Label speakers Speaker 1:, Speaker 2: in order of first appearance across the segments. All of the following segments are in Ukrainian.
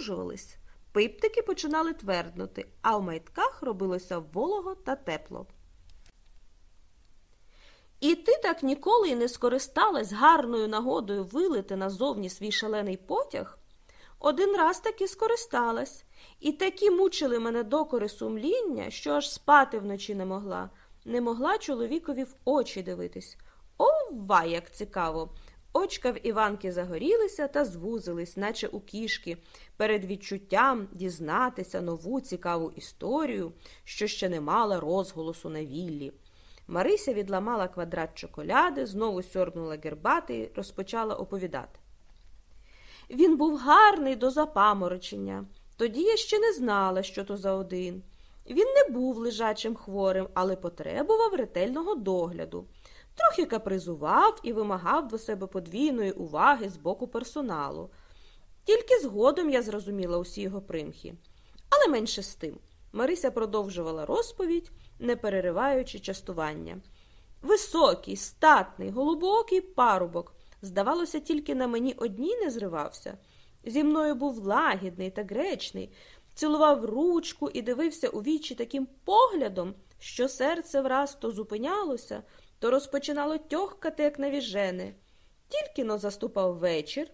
Speaker 1: напружувались, пиптики починали тверднути, а в майтках робилося волого та тепло. І ти так ніколи й не скористалась гарною нагодою вилити назовні свій шалений потяг? Один раз таки скористалась, і такі мучили мене докори сумління, що аж спати вночі не могла, не могла чоловікові в очі дивитись. Ова, як цікаво! Очка в Іванки загорілися та звузились, наче у кішки, перед відчуттям дізнатися нову цікаву історію, що ще не мала розголосу на віллі. Марися відламала квадрат чоколяди, знову сьорбнула гербати і розпочала оповідати. Він був гарний до запаморочення. Тоді я ще не знала, що то за один. Він не був лежачим хворим, але потребував ретельного догляду. Трохи капризував і вимагав до себе подвійної уваги з боку персоналу. Тільки згодом я зрозуміла усі його примхи. Але менше з тим. Марися продовжувала розповідь, не перериваючи частування. Високий, статний, голубокий парубок. Здавалося, тільки на мені одній не зривався. Зі мною був лагідний та гречний, цілував ручку і дивився у вічі таким поглядом, що серце враз то зупинялося, то розпочинало тьохкати, як навіжене. Тільки но заступав вечір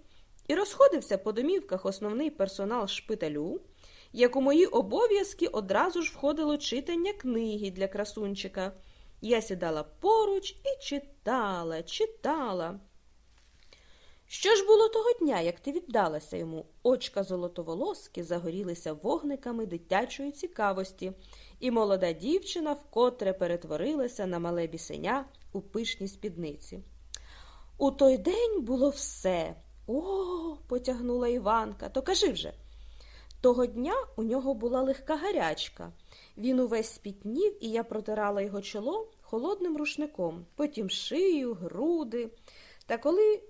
Speaker 1: і розходився по домівках основний персонал шпиталю, як у мої обов'язки одразу ж входило читання книги для красунчика. Я сідала поруч і читала, читала. Що ж було того дня, як ти віддалася йому? Очка золотоволоски загорілися вогниками дитячої цікавості, і молода дівчина вкотре перетворилася на мале бісеня у пишній спідниці. У той день було все. О, потягнула Іванка, то кажи вже. Того дня у нього була легка гарячка. Він увесь спітнів, і я протирала його чоло холодним рушником, потім шию, груди. Та коли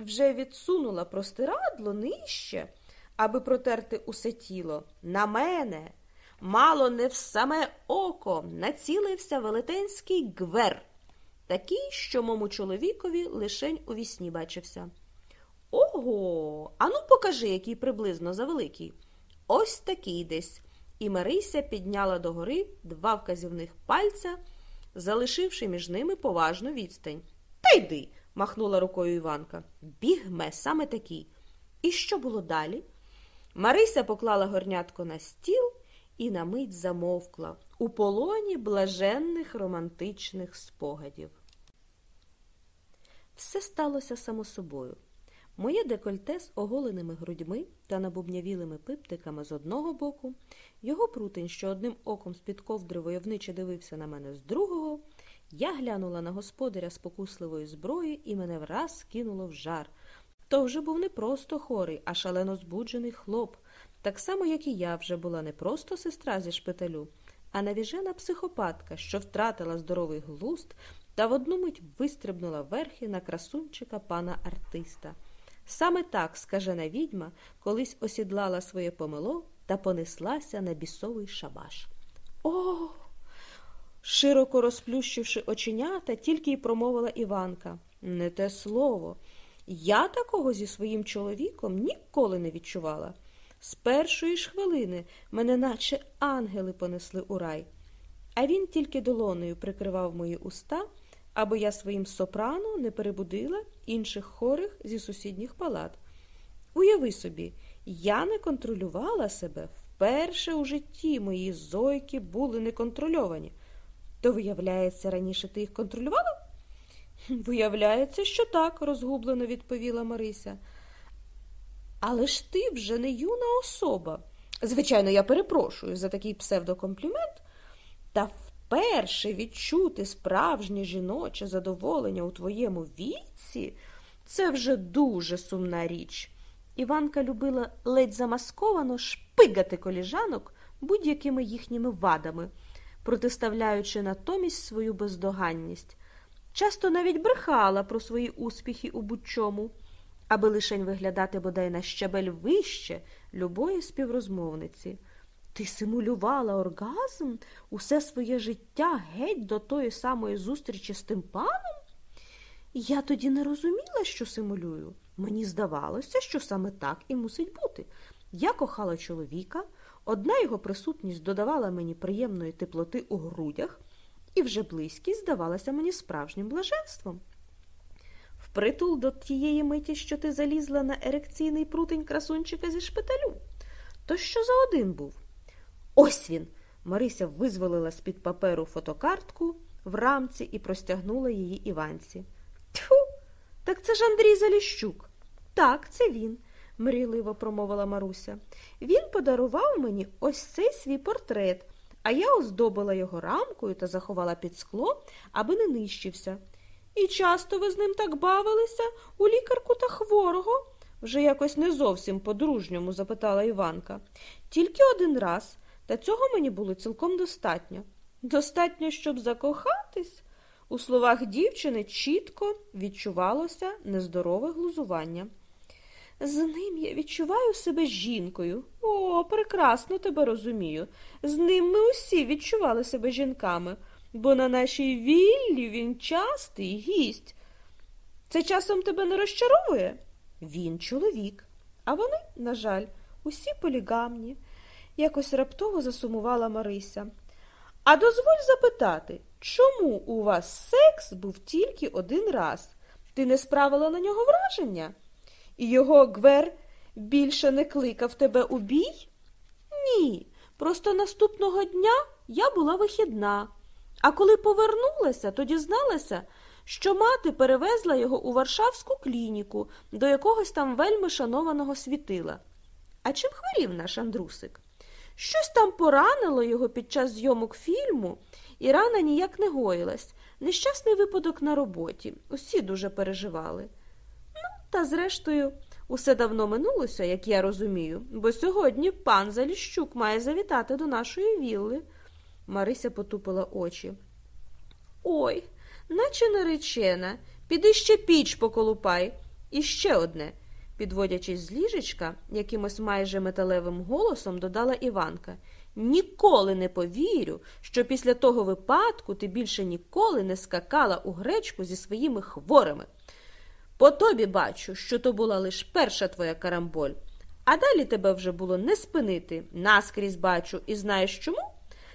Speaker 1: вже відсунула простирадло нижче, аби протерти усе тіло, на мене, мало не в саме око, націлився велетенський гвер, такий, що мому чоловікові лишень у вісні бачився. Ого, ану покажи, який приблизно завеликий. Ось такий десь. І Марися підняла догори два вказівних пальця, залишивши між ними поважну відстань. Та йди, махнула рукою Іванка. Бігме саме такий. І що було далі? Марися поклала горнятко на стіл і на мить замовкла у полоні блаженних романтичних спогадів. Все сталося само собою. Моє декольте з оголеними грудьми та набубнявілими пиптиками з одного боку, його прутень, що одним оком з-під ковдри войовниче дивився на мене з другого, я глянула на господаря спокусливої зброї і мене враз кинуло в жар. То вже був не просто хорий, а шалено збуджений хлоп, так само, як і я вже була не просто сестра зі шпиталю, а навіжена психопатка, що втратила здоровий глуст та в одну мить вистрибнула верхи на красунчика пана артиста. Саме так скажена відьма колись осідлала своє помило та понеслася на бісовий шабаш. О! Широко розплющивши оченята, тільки й промовила Іванка. Не те слово. Я такого зі своїм чоловіком ніколи не відчувала. З першої ж хвилини мене наче ангели понесли у рай, а він тільки долонею прикривав мої уста, аби я своїм сопрано не перебудила інших хорих зі сусідніх палат. Уяви собі, я не контролювала себе. Вперше у житті мої зойки були неконтрольовані. То, виявляється, раніше ти їх контролювала? Виявляється, що так, розгублено відповіла Марися. Але ж ти вже не юна особа. Звичайно, я перепрошую за такий псевдокомплімент, та вперше відчути справжнє жіноче задоволення у твоєму віці це вже дуже сумна річ. Іванка любила ледь замасковано шпигати коліжанок будь-якими їхніми вадами, протиставляючи натомість свою бездоганність. Часто навіть брехала про свої успіхи у будь-чому, аби лишень виглядати бодай на щабель вище любої співрозмовниці. Ти симулювала оргазм усе своє життя геть до тої самої зустрічі з тим паном? Я тоді не розуміла, що симулюю. Мені здавалося, що саме так і мусить бути. Я кохала чоловіка, одна його присутність додавала мені приємної теплоти у грудях, і вже близькість здавалася мені справжнім блаженством. Впритул до тієї миті, що ти залізла на ерекційний прутень красунчика зі шпиталю. То що за один був? Ось він. Марися визволила з-під паперу фотокартку в рамці і простягнула її Іванці. Тьфу, так це ж Андрій Заліщук. Так, це він, мрійливо промовила Маруся. Він подарував мені ось цей свій портрет, а я оздобила його рамкою та заховала під скло, аби не нищився. І часто ви з ним так бавилися у лікарку та хворого? вже якось не зовсім по-дружньому запитала Іванка. Тільки один раз, та цього мені було цілком достатньо. Достатньо, щоб закохатись? У словах дівчини чітко відчувалося нездорове глузування. З ним я відчуваю себе жінкою. О, прекрасно тебе розумію. З ним ми усі відчували себе жінками, бо на нашій віллі він частий гість. Це часом тебе не розчаровує? Він чоловік, а вони, на жаль, усі полігамні, якось раптово засумувала Марися. А дозволь запитати, чому у вас секс був тільки один раз? Ти не справила на нього враження? І його гвер більше не кликав тебе у бій? Ні. Просто наступного дня я була вихідна. А коли повернулася, то дізналася, що мати перевезла його у Варшавську клініку до якогось там вельми шанованого світила. А чим хворів наш Андрусик? Щось там поранило його під час зйомок фільму, і рана ніяк не гоїлась. Нещасний випадок на роботі. Усі дуже переживали. Ну, та зрештою, усе давно минулося, як я розумію, бо сьогодні пан Заліщук має завітати до нашої вілли. Марися потупила очі. Ой, наче наречена, піди ще піч поколупай. І ще одне, підводячись з ліжечка, якимось майже металевим голосом додала Іванка. Ніколи не повірю, що після того випадку ти більше ніколи не скакала у гречку зі своїми хворими. По тобі бачу, що то була лише перша твоя карамболь, а далі тебе вже було не спинити, наскрізь бачу, і знаєш чому?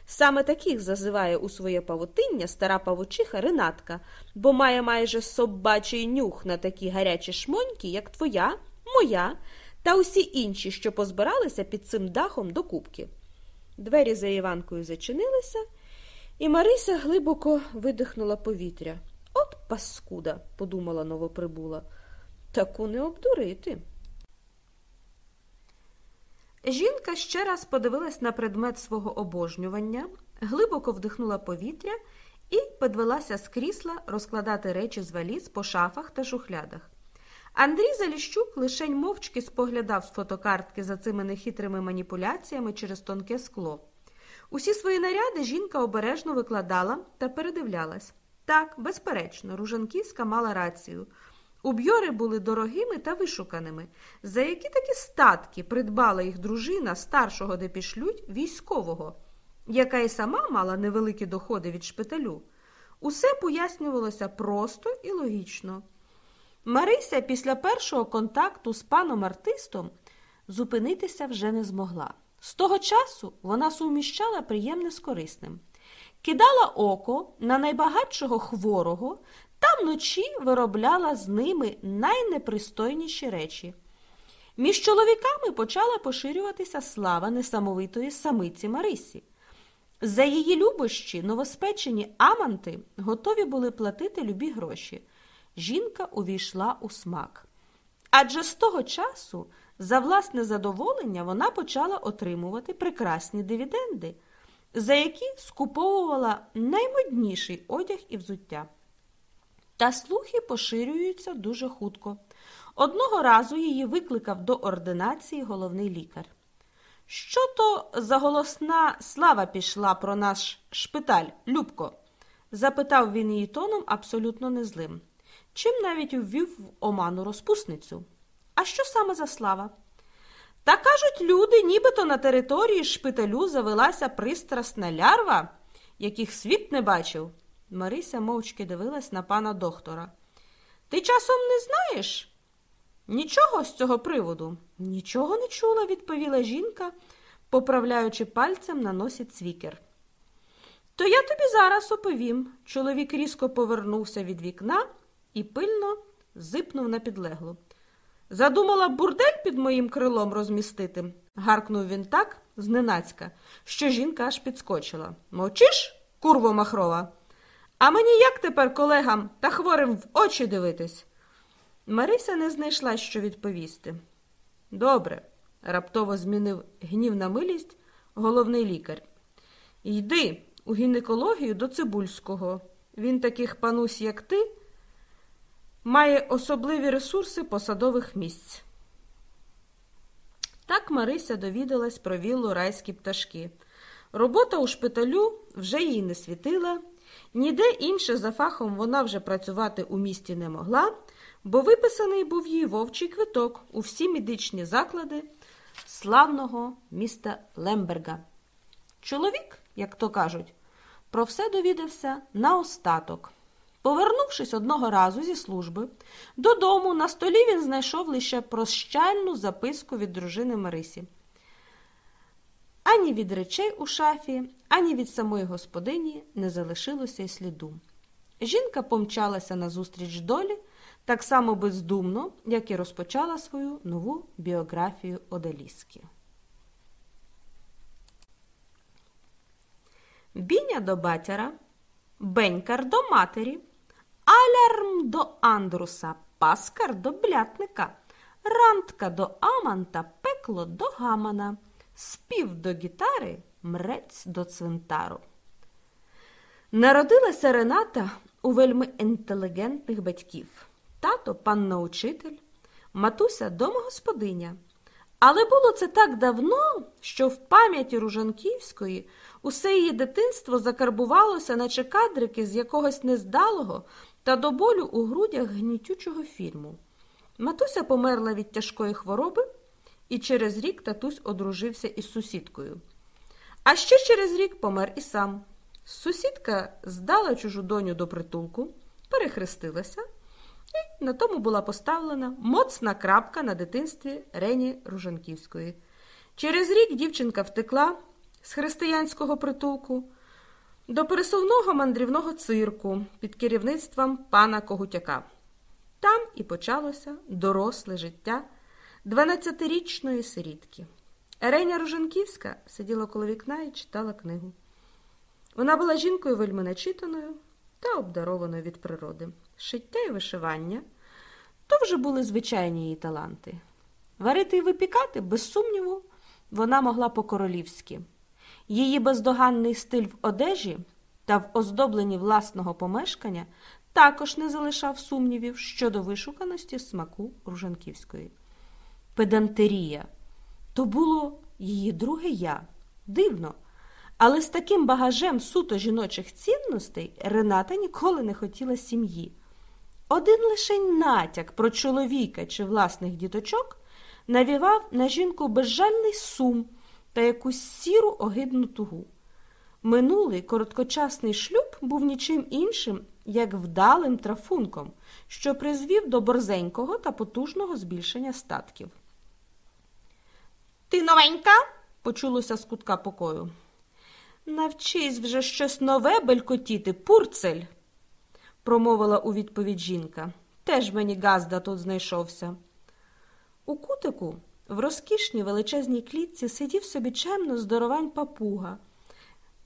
Speaker 1: Саме таких зазиває у своє павутиння стара павучиха Ренатка, бо має майже собачий нюх на такі гарячі шмоньки, як твоя, моя та усі інші, що позбиралися під цим дахом до кубки. Двері за Іванкою зачинилися, і Марися глибоко видихнула повітря. От паскуда, подумала новоприбула, таку не обдурити. Жінка ще раз подивилась на предмет свого обожнювання, глибоко вдихнула повітря і підвелася з крісла розкладати речі з валіз по шафах та шухлядах. Андрій Заліщук лишень мовчки споглядав з фотокартки за цими нехитрими маніпуляціями через тонке скло. Усі свої наряди жінка обережно викладала та передивлялась. Так, безперечно, Ружанківська мала рацію. Уб'йори були дорогими та вишуканими, за які такі статки придбала їх дружина старшого депішлють військового, яка й сама мала невеликі доходи від шпиталю. Усе пояснювалося просто і логічно. Марися після першого контакту з паном артистом зупинитися вже не змогла. З того часу вона суміщала приємне з корисним. Кидала око на найбагатшого хворого та вночі виробляла з ними найнепристойніші речі. Між чоловіками почала поширюватися слава несамовитої самиці Марисі. За її любощі новоспечені аманти готові були платити любі гроші. Жінка увійшла у смак. Адже з того часу за власне задоволення вона почала отримувати прекрасні дивіденди, за які скуповувала наймодніший одяг і взуття. Та слухи поширюються дуже хутко. Одного разу її викликав до ординації головний лікар. Що то за голосна слава пішла про наш шпиталь, Любко? запитав він її тоном абсолютно незлим. Чим навіть ввів в оману розпусницю. А що саме за слава? Та кажуть люди, нібито на території шпиталю завелася пристрасна лярва, яких світ не бачив. Марися мовчки дивилась на пана доктора. Ти часом не знаєш? Нічого з цього приводу? Нічого не чула, відповіла жінка, поправляючи пальцем на носі цвікер. То я тобі зараз оповім. Чоловік різко повернувся від вікна і пильно зипнув на підлеглу. Задумала бурдель під моїм крилом розмістити, гаркнув він так, зненацька, що жінка аж підскочила. Мовчиш, курво махрова? А мені як тепер колегам та хворим в очі дивитись? Марися не знайшла, що відповісти. Добре, раптово змінив гнів на милість головний лікар. Йди у гінекологію до Цибульського. Він таких панусь, як ти, має особливі ресурси посадових місць. Так Марися довідалась про віллу райські пташки. Робота у шпиталю вже їй не світила, ніде інше за фахом вона вже працювати у місті не могла, бо виписаний був їй вовчий квиток у всі медичні заклади славного міста Лемберга. Чоловік, як то кажуть, про все довідався наостаток. Повернувшись одного разу зі служби, додому на столі він знайшов лише прощальну записку від дружини Марисі. Ані від речей у шафі, ані від самої господині не залишилося й сліду. Жінка помчалася назустріч долі так само бездумно, як і розпочала свою нову біографію Одаліски. Біня до батяра, бенькар до матері, алярм до Андруса, паскар до блятника, рантка до Аманта, пекло до гамана, спів до гітари, мрець до цвинтару. Народилася Рената у вельми інтелігентних батьків. Тато панна учитель, матуся домогосподиня. Але було це так давно, що в пам'яті Ружанківської усе її дитинство закарбувалося, наче кадрики з якогось нездалого та до болю у грудях гнітючого фільму. Матуся померла від тяжкої хвороби, і через рік татусь одружився із сусідкою. А ще через рік помер і сам. Сусідка здала чужу доню до притулку, перехрестилася, і на тому була поставлена моцна крапка на дитинстві Рені Ружанківської. Через рік дівчинка втекла з християнського притулку до пересувного мандрівного цирку під керівництвом пана Когутяка. Там і почалося доросле життя 12-річної сирітки. Реня Ружанківська сиділа коло вікна і читала книгу. Вона була жінкою вельми начитаною та обдарованою від природи. Шиття і вишивання то вже були звичайні її таланти. Варити і випікати, без сумніву, вона могла по-королівськи. Її бездоганний стиль в одежі та в оздобленні власного помешкання також не залишав сумнівів щодо вишуканості смаку Ружанківської. Педантерія то було її друге я. Дивно. Але з таким багажем суто жіночих цінностей Рената ніколи не хотіла сім'ї. Один лише натяк про чоловіка чи власних діточок навівав на жінку безжальний сум та якусь сіру огидну тугу. Минулий короткочасний шлюб був нічим іншим, як вдалим трафунком, що призвів до борзенького та потужного збільшення статків. Ти новенька? почулося з кутка покою. Навчись вже щось нове белькотіти, пурцель, промовила у відповідь жінка. Теж мені газда тут знайшовся. У кутику в розкішній величезній клітці сидів собі чемно здоровань папуга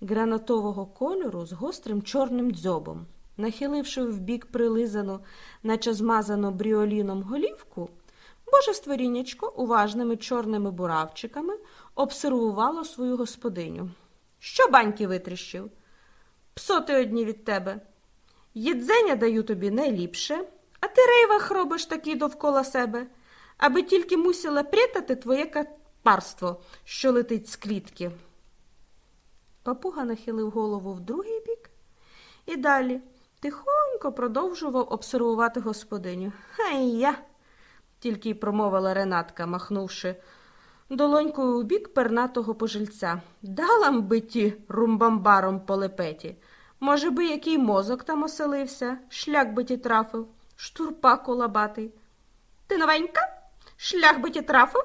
Speaker 1: гранатового кольору з гострим чорним дзьобом. Нахиливши вбік прилизану, наче змазану бріоліном голівку, боже створіннячко уважними чорними буравчиками обсервувало свою господиню. Що баньки витріщив? Псоти одні від тебе. Їдзеня даю тобі найліпше, а ти рейвах робиш такий довкола себе, аби тільки мусила прятати твоє капарство, що летить з клітки. Папуга нахилив голову в другий бік і далі тихонько продовжував обсервувати господиню. Хай я, тільки й промовила Ренатка, махнувши долонькою у бік пернатого пожильця. Дала би ті румбамбаром по лепеті. Може би, який мозок там оселився, шлях би ті трафив, штурпак улабатий. ти новенька? Шлях би ті трафив?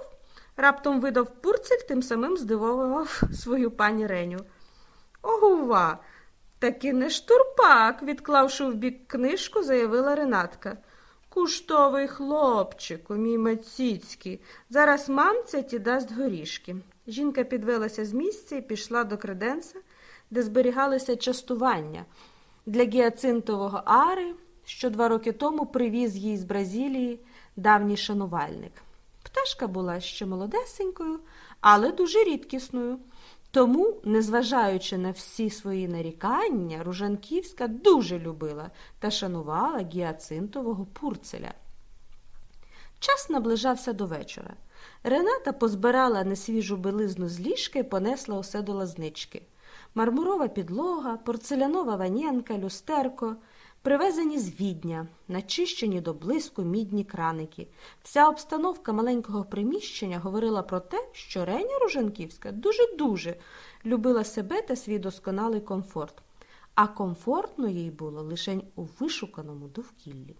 Speaker 1: Раптом видав пурцель, тим самим здивовував свою пані Реню. Огува, таки не штурпак, відклавши в бік книжку, заявила Ренатка. Куштовий хлопчику, мій Маціцький, зараз мамця ті дасть горішки. Жінка підвелася з місця і пішла до креденса, де зберігалися частування для гіацинтового ари, що два роки тому привіз їй з Бразилії давній шанувальник. Пташка була ще молодесенькою, але дуже рідкісною. Тому, незважаючи на всі свої нарікання, Ружанківська дуже любила та шанувала гіацинтового пурцеля. Час наближався до вечора. Рената позбирала несвіжу білизну з ліжка і понесла усе до лазнички. Мармурова підлога, порцелянова ванєнка, люстерко, привезені з відня, начищені до блиску мідні краники. Вся обстановка маленького приміщення говорила про те, що Реня Ружанківська дуже-дуже любила себе та свій досконалий комфорт, а комфортно їй було лише у вишуканому довкіллі.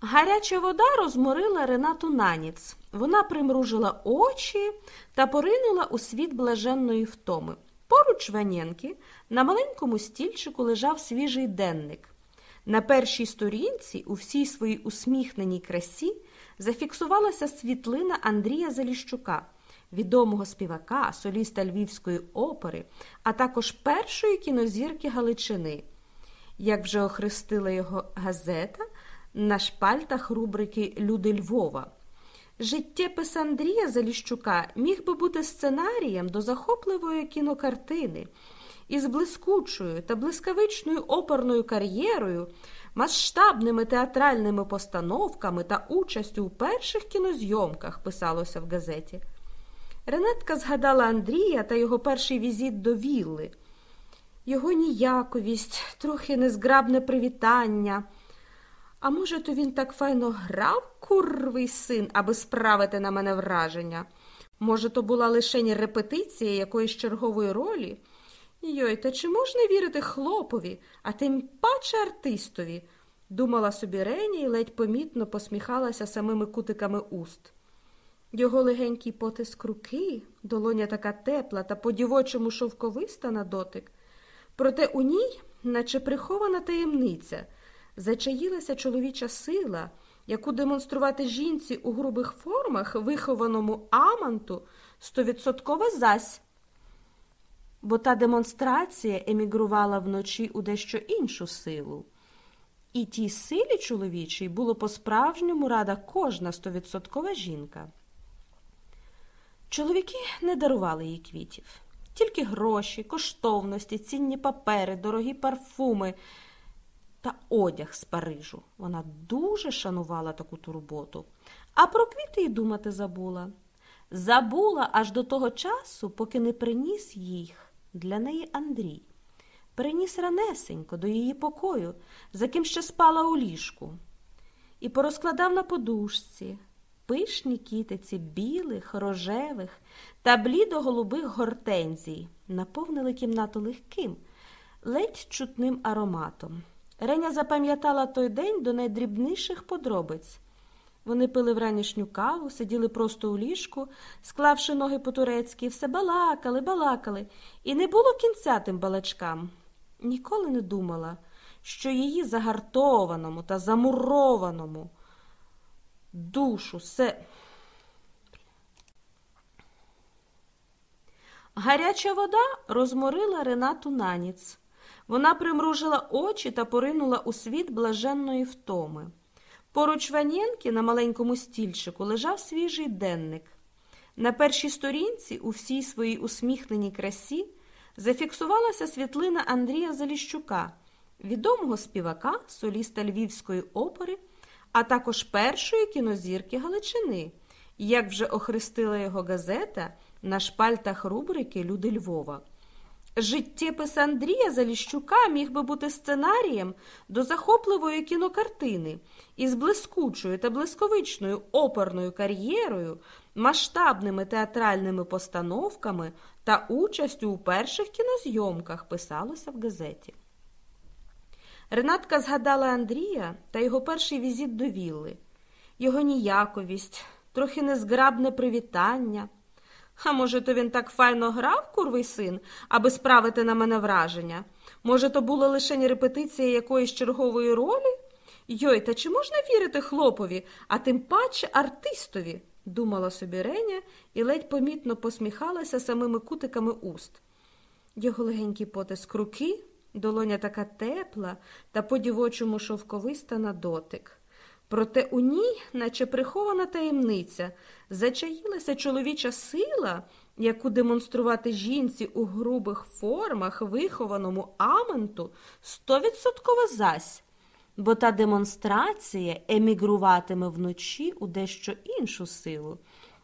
Speaker 1: Гаряча вода розморила Ренату наніц. Вона примружила очі та поринула у світ блаженної втоми. Поруч Ванєнки на маленькому стільчику лежав свіжий денник. На першій сторінці, у всій своїй усміхненій красі, зафіксувалася світлина Андрія Заліщука, відомого співака, соліста Львівської опери, а також першої кінозірки Галичини. Як вже охрестила його газета на шпальтах рубрики Люди Львова. Життєпис Андрія Заліщука міг би бути сценарієм до захопливої кінокартини із блискучою та блискавичною оперною кар'єрою, масштабними театральними постановками та участю у перших кінозйомках писалося в газеті. Ренетка згадала Андрія та його перший візит до Вілли, його ніяковість, трохи незграбне привітання. А може, то він так файно грав, курвий син, аби справити на мене враження? Може, то була лише репетиція якоїсь чергової ролі? Йой, та чи можна вірити хлопові, а тим паче артистові? думала собі Рені і ледь помітно посміхалася самими кутиками уст. Його легенький потиск руки, долоня така тепла та по дівочому шовковиста на дотик. Проте у ній, наче прихована таємниця, зачаїлася чоловіча сила, яку демонструвати жінці у грубих формах, вихованому аманту, стовідсотково зась. Бо та демонстрація емігрувала вночі у дещо іншу силу. І тій силі чоловічій було по-справжньому рада кожна стовідсоткова жінка. Чоловіки не дарували їй квітів, тільки гроші, коштовності, цінні папери, дорогі парфуми та одяг з Парижу. Вона дуже шанувала таку турботу, а про квіти й думати забула. Забула аж до того часу, поки не приніс їх для неї Андрій. Приніс ранесенько до її покою, за ким ще спала у ліжку, і порозкладав на подушці пишні кітиці білих, рожевих та блідо-голубих гортензій, наповнили кімнату легким, ледь чутним ароматом. Реня запам'ятала той день до найдрібніших подробиць. Вони пили вранішню каву, сиділи просто у ліжку, склавши ноги по турецьки, все балакали, балакали, і не було кінця тим балачкам. Ніколи не думала, що її загартованому та замурованому душу се. Гаряча вода розморила Ренату наніц. Вона примружила очі та поринула у світ блаженної втоми. Поруч Ванєнки на маленькому стільчику лежав свіжий денник. На першій сторінці, у всій своїй усміхненій красі, зафіксувалася світлина Андрія Заліщука, відомого співака, соліста Львівської опери, а також першої кінозірки Галичини, як вже охрестила його газета на шпальтах рубрики Люди Львова. Життєпис Андрія Заліщука міг би бути сценарієм до захопливої кінокартини із блискучою та блисковичною оперною кар'єрою, масштабними театральними постановками та участю у перших кінозйомках писалося в газеті. Ренатка згадала Андрія та його перший візит до вілли, його ніяковість, трохи незграбне привітання. А може, то він так файно грав, курвий син, аби справити на мене враження? Може, то була лише репетиція якоїсь чергової ролі? Йой, та чи можна вірити хлопові, а тим паче артистові? думала собі Реня і ледь помітно посміхалася самими кутиками уст. Його легенький потиск руки, долоня така тепла та по дівочому шовковиста на дотик. Проте у ній, наче прихована таємниця, зачаїлася чоловіча сила, яку демонструвати жінці у грубих формах, вихованому аменту, стовідсотково зась, бо та демонстрація емігруватиме вночі у дещо іншу силу.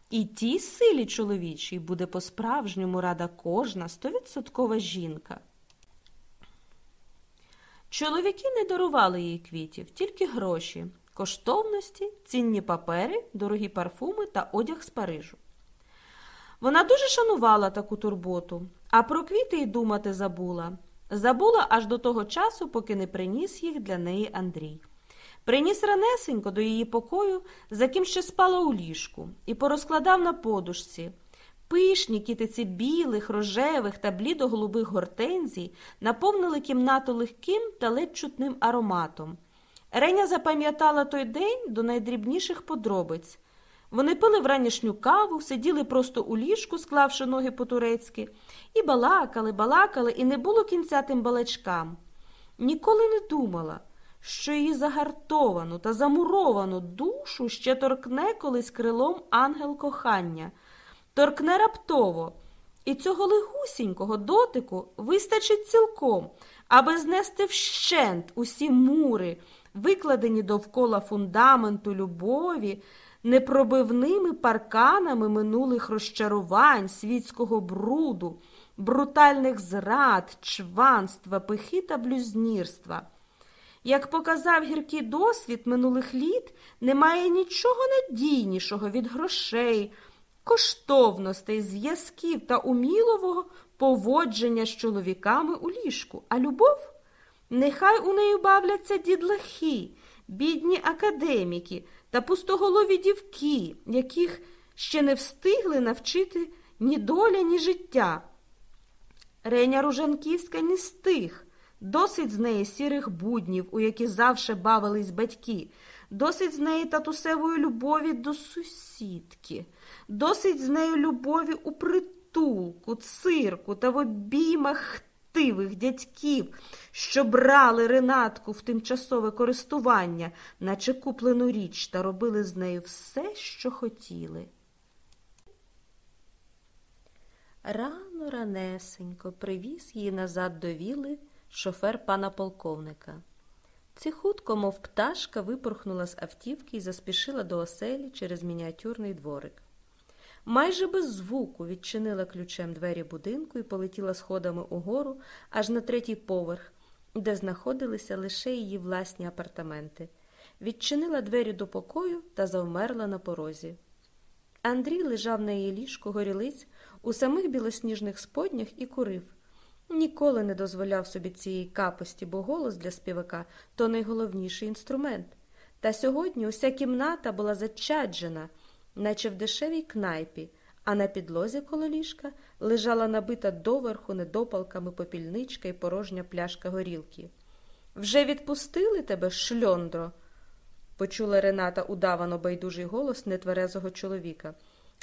Speaker 1: І тій силі чоловічій буде по-справжньому рада кожна стовідсоткова жінка. Чоловіки не дарували їй квітів, тільки гроші, коштовності, цінні папери, дорогі парфуми та одяг з Парижу. Вона дуже шанувала таку турботу, а про квіти й думати забула. Забула аж до того часу, поки не приніс їх для неї Андрій. Приніс ранесенько до її покою, за ким ще спала у ліжку, і порозкладав на подушці. Пишні кітиці білих, рожевих та блідо-голубих гортензій наповнили кімнату легким та ледь чутним ароматом. Реня запам'ятала той день до найдрібніших подробиць. Вони пили вранішню каву, сиділи просто у ліжку, склавши ноги по-турецьки, і балакали, балакали, і не було кінця тим балачкам. Ніколи не думала, що її загартовану та замуровану душу ще торкне колись крилом ангел кохання, торкне раптово, і цього легусінького дотику вистачить цілком, аби знести вщент усі мури, викладені довкола фундаменту любові непробивними парканами минулих розчарувань, світського бруду, брутальних зрад, чванства, пихи та блюзнірства. Як показав гіркий досвід минулих літ, немає нічого надійнішого від грошей, коштовностей, зв'язків та умілового поводження з чоловіками у ліжку, а любов нехай у неї бавляться дідлахи, бідні академіки та пустоголові дівки, яких ще не встигли навчити ні доля, ні життя. Реня Ружанківська ні з тих, досить з неї сірих буднів, у які завше бавились батьки, досить з неї татусевої любові до сусідки, досить з нею любові у притулку, цирку та в обіймах хтивих дядьків, що брали ренатку в тимчасове користування, наче куплену річ, та робили з нею все, що хотіли. Рано ранесенько привіз її назад до віли шофер пана полковника. Ці мов пташка, випорхнула з автівки і заспішила до оселі через мініатюрний дворик. Майже без звуку відчинила ключем двері будинку і полетіла сходами угору аж на третій поверх, де знаходилися лише її власні апартаменти. Відчинила двері до покою та завмерла на порозі. Андрій лежав на її ліжку горілиць у самих білосніжних споднях і курив. Ніколи не дозволяв собі цієї капості, бо голос для співака то найголовніший інструмент. Та сьогодні уся кімната була зачаджена наче в дешевій кнайпі, а на підлозі коло ліжка лежала набита доверху недопалками попільничка і порожня пляшка горілки. Вже відпустили тебе, шльондро? почула Рената удавано байдужий голос нетверезого чоловіка.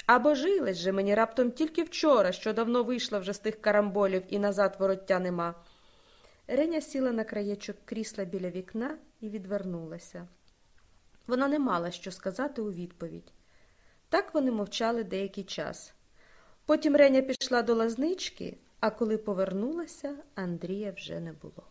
Speaker 1: Або жилась же мені раптом тільки вчора, що давно вийшла вже з тих карамболів і назад вороття нема. Реня сіла на краєчок крісла біля вікна і відвернулася. Вона не мала що сказати у відповідь. Так вони мовчали деякий час. Потім Реня пішла до лазнички, а коли повернулася, Андрія вже не було.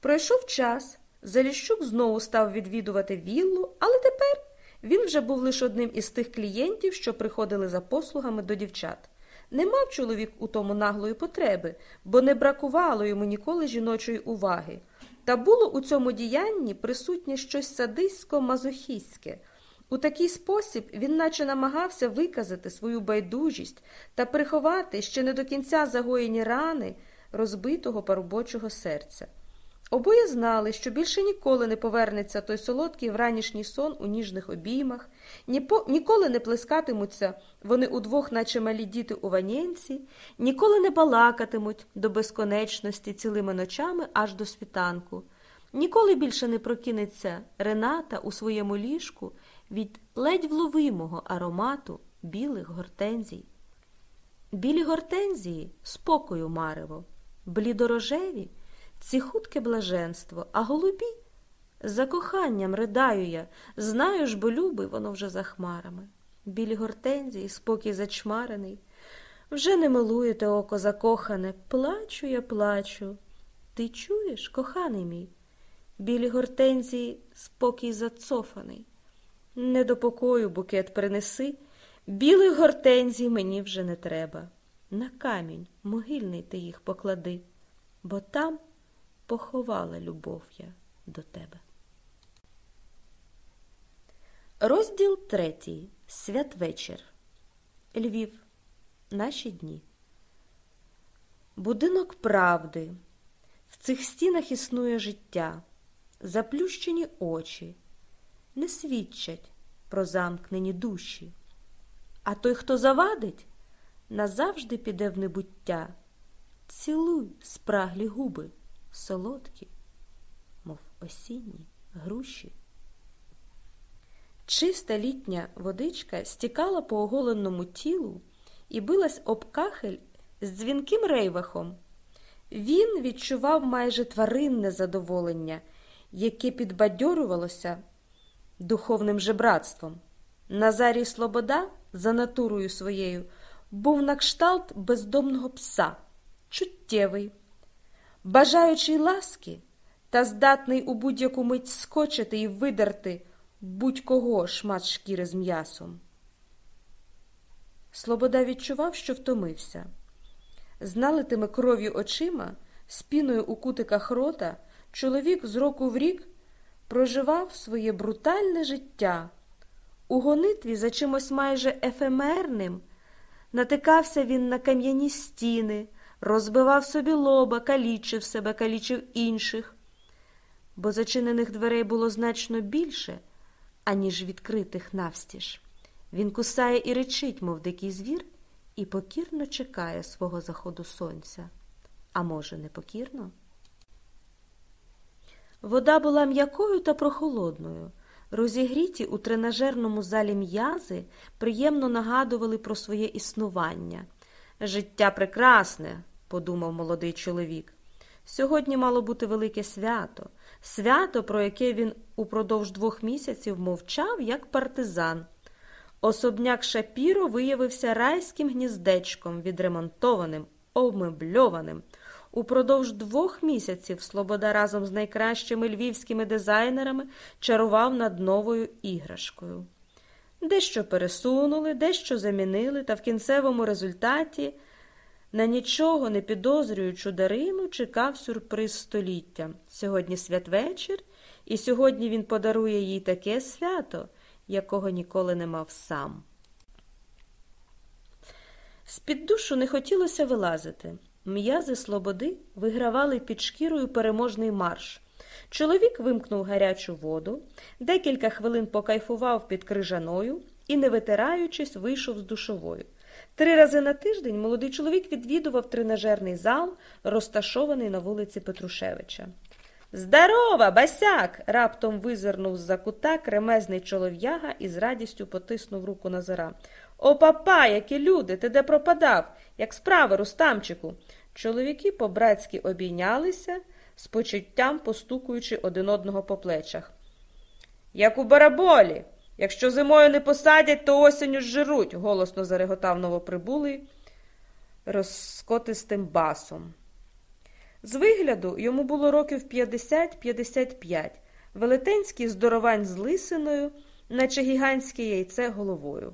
Speaker 1: Пройшов час. Заліщук знову став відвідувати віллу, але тепер він вже був лише одним із тих клієнтів, що приходили за послугами до дівчат. Не мав чоловік у тому наглої потреби, бо не бракувало йому ніколи жіночої уваги. Та було у цьому діянні присутнє щось садистсько мазохістське. У такий спосіб він наче намагався виказати свою байдужість та приховати ще не до кінця загоєні рани, розбитого парубочого серця. Обоє знали, що більше ніколи не повернеться той солодкий вранішній сон у ніжних обіймах, ніколи не плескатимуться вони удвох, наче малі діти у ванєнці, ніколи не балакатимуть до безконечності цілими ночами аж до світанку. Ніколи більше не прокинеться Рената у своєму ліжку від ледь вловимого аромату білих гортензій. Білі гортензії спокою марево, блідорожеві ці хутке блаженство, а голубі за коханням ридаю я, знаю ж, бо любий воно вже за хмарами. Білі гортензії, спокій зачмарений. Вже не милуєте око закохане, плачу я, плачу. Ти чуєш, коханий мій? Білі гортензії, спокій зацофаний. Не до покою букет принеси, білих гортензій мені вже не треба. На камінь могильний ти їх поклади, бо там поховала любов я до тебе. Розділ третій. Святвечір. Львів. Наші дні. Будинок правди. В цих стінах існує життя, заплющені очі, не свідчать про замкнені душі. А той, хто завадить, назавжди піде в небуття. Цілуй спраглі губи солодкі, мов осінні груші. Чиста літня водичка стікала по оголеному тілу і билась об кахель з дзвінким рейвахом. Він відчував майже тваринне задоволення, яке підбадьорювалося духовним жебратством. Назарій Слобода, за натурою своєю, був на кшталт бездомного пса, чуттєвий, бажаючий ласки та здатний у будь-яку мить скочити і видерти будь-кого шмат шкіри з м'ясом. Слобода відчував, що втомився. З налитими кров'ю очима, спіною у кутиках рота, чоловік з року в рік проживав своє брутальне життя. У гонитві за чимось майже ефемерним натикався він на кам'яні стіни, розбивав собі лоба, калічив себе, калічив інших, бо зачинених дверей було значно більше, аніж відкритих навстіж. Він кусає і речить, мов дикий звір, і покірно чекає свого заходу сонця. А може, не покірно? Вода була м'якою та прохолодною. Розігріті у тренажерному залі м'язи приємно нагадували про своє існування. Життя прекрасне, подумав молодий чоловік. Сьогодні мало бути велике свято, свято, про яке він упродовж двох місяців мовчав, як партизан. Особняк Шапіро виявився райським гніздечком, відремонтованим, обмебльованим. Упродовж двох місяців Слобода разом з найкращими львівськими дизайнерами чарував над новою іграшкою. Дещо пересунули, дещо замінили, та в кінцевому результаті на нічого не підозрюючу Дарину чекав сюрприз століття. Сьогодні святвечір, і сьогодні він подарує їй таке свято, якого ніколи не мав сам. З-під душу не хотілося вилазити. М'язи слободи вигравали під шкірою переможний марш. Чоловік вимкнув гарячу воду, декілька хвилин покайфував під крижаною і, не витираючись, вийшов з душовою. Три рази на тиждень молодий чоловік відвідував тренажерний зал, розташований на вулиці Петрушевича. Здарова, басяк! раптом визирнув з за кута кремезний чолов'яга і з радістю потиснув руку Назара. О, папа, які люди, ти де пропадав? Як справи, Рустамчику? Чоловіки по-братськи обійнялися, з почуттям постукуючи один одного по плечах. Як у бараболі. Якщо зимою не посадять, то осінню жируть, голосно зареготав новоприбулий розкотистим басом. З вигляду йому було років 50-55, велетенський здоровань з лисиною, наче гігантське яйце головою.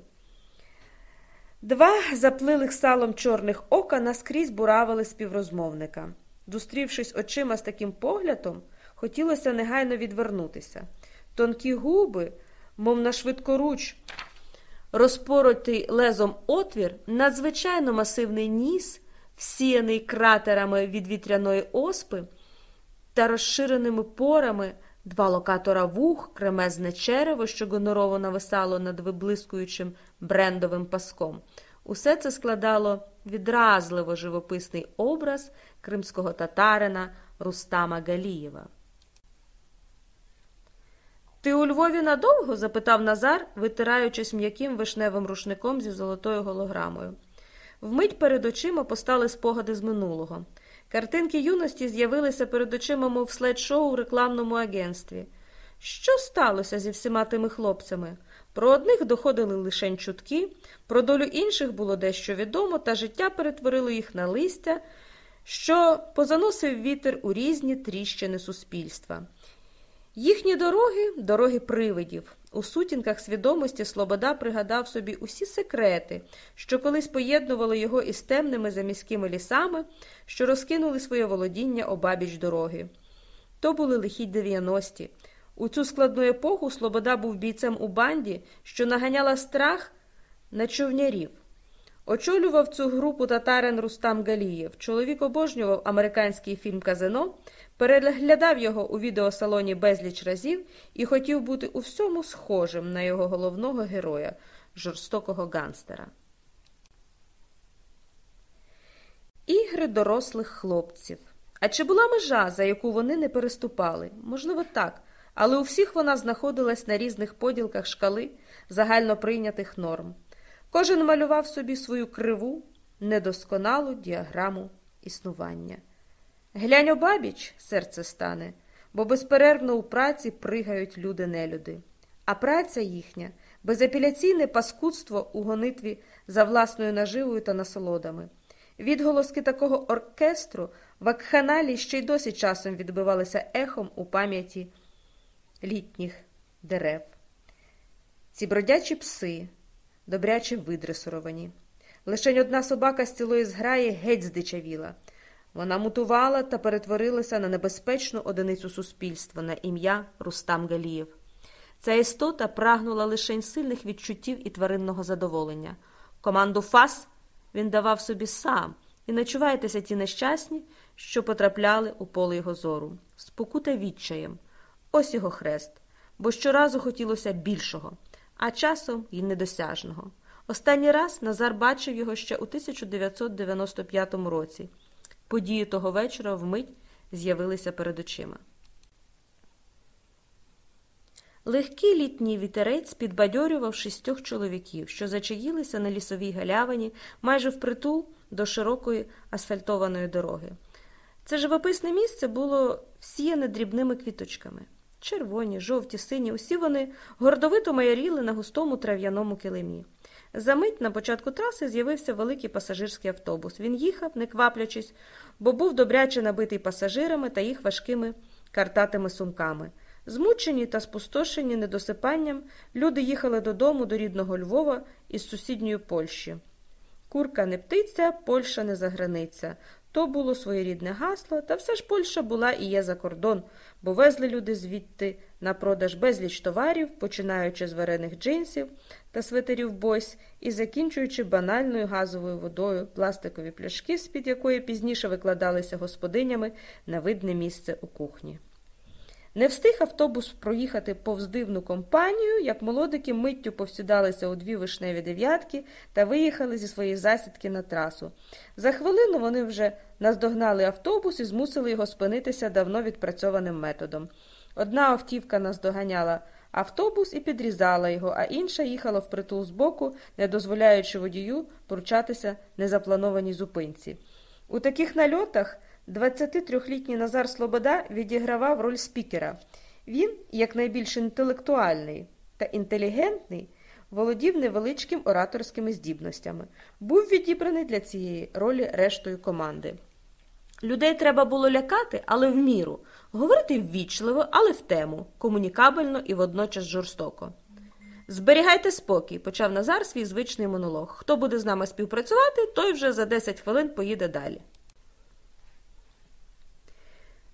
Speaker 1: Два заплилих салом чорних ока наскрізь буравили співрозмовника. Зустрівшись очима з таким поглядом, хотілося негайно відвернутися. Тонкі губи мов на швидкоруч, розпоротий лезом отвір, надзвичайно масивний ніс, всіяний кратерами від вітряної оспи та розширеними порами, два локатора вух, кремезне черево, що гонорово нависало над виблискуючим брендовим паском. Усе це складало відразливо живописний образ кримського татарина Рустама Галієва. Ти у Львові надовго? запитав Назар, витираючись м'яким вишневим рушником зі золотою голограмою. Вмить перед очима постали спогади з минулого. Картинки юності з'явилися перед очима, мов слайд-шоу у рекламному агентстві. Що сталося зі всіма тими хлопцями? Про одних доходили лише чутки, про долю інших було дещо відомо, та життя перетворило їх на листя, що позаносив вітер у різні тріщини суспільства. Їхні дороги дороги привидів. У сутінках свідомості Слобода пригадав собі усі секрети, що колись поєднували його із темними заміськими лісами, що розкинули своє володіння обабіч дороги. То були лихі 90-ті. У цю складну епоху Слобода був бійцем у банді, що наганяла страх на човнярів. Очолював цю групу татарин Рустам Галієв. Чоловік обожнював американський фільм Казино, переглядав його у відеосалоні безліч разів і хотів бути у всьому схожим на його головного героя, жорстокого ганстера. Ігри дорослих хлопців. А чи була межа, за яку вони не переступали? Можливо, так, але у всіх вона знаходилась на різних поділках шкали загально прийнятих норм. Кожен малював собі свою криву, недосконалу діаграму існування. Глянь обабіч, серце стане, бо безперервно у праці пригають люди-нелюди. А праця їхня безапеляційне паскудство у гонитві за власною наживою та насолодами. Відголоски такого оркестру в акханалі ще й досі часом відбивалися ехом у пам'яті літніх дерев. Ці бродячі пси, добряче видресуровані. Лишень одна собака з цілої зграї геть здичавіла. Вона мутувала та перетворилася на небезпечну одиницю суспільства на ім'я Рустам Галієв. Ця істота прагнула лишень сильних відчуттів і тваринного задоволення. Команду ФАС він давав собі сам, і начувайтеся ті нещасні, що потрапляли у поле його зору. Спокута відчаєм. Ось його хрест, бо щоразу хотілося більшого, а часом й недосяжного. Останній раз Назар бачив його ще у 1995 році. Події того вечора вмить з'явилися перед очима. Легкий літній вітерець підбадьорював шістьох чоловіків, що зачаїлися на лісовій галявині майже впритул до широкої асфальтованої дороги. Це живописне місце було всіяне дрібними квіточками. Червоні, жовті, сині, усі вони гордовито маяріли на густому трав'яному килимі. Замить на початку траси з'явився великий пасажирський автобус. Він їхав, не кваплячись, бо був добряче набитий пасажирами та їх важкими картатими сумками. Змучені та спустошені недосипанням, люди їхали додому до рідного Львова із сусідньої Польщі. Курка не птиця, Польща не заграниця. То було своєрідне гасло, та все ж Польща була і є за кордон, бо везли люди звідти на продаж безліч товарів, починаючи з варених джинсів та свитерів бойс і закінчуючи банальною газовою водою, пластикові пляшки, з-під якої пізніше викладалися господинями на видне місце у кухні. Не встиг автобус проїхати повз дивну компанію, як молодики миттю повсідалися у дві вишневі дев'ятки та виїхали зі своєї засідки на трасу. За хвилину вони вже наздогнали автобус і змусили його спинитися давно відпрацьованим методом. Одна автівка наздоганяла автобус і підрізала його, а інша їхала впритул збоку, не дозволяючи водію поручатися незапланованій зупинці. У таких нальотах 23-літній Назар Слобода відігравав роль спікера. Він, як найбільш інтелектуальний та інтелігентний, володів невеличким ораторськими здібностями, був відібраний для цієї ролі рештою команди. Людей треба було лякати, але в міру, говорити ввічливо, але в тему, комунікабельно і водночас жорстоко. Зберігайте спокій, почав Назар свій звичний монолог. Хто буде з нами співпрацювати, той вже за 10 хвилин поїде далі.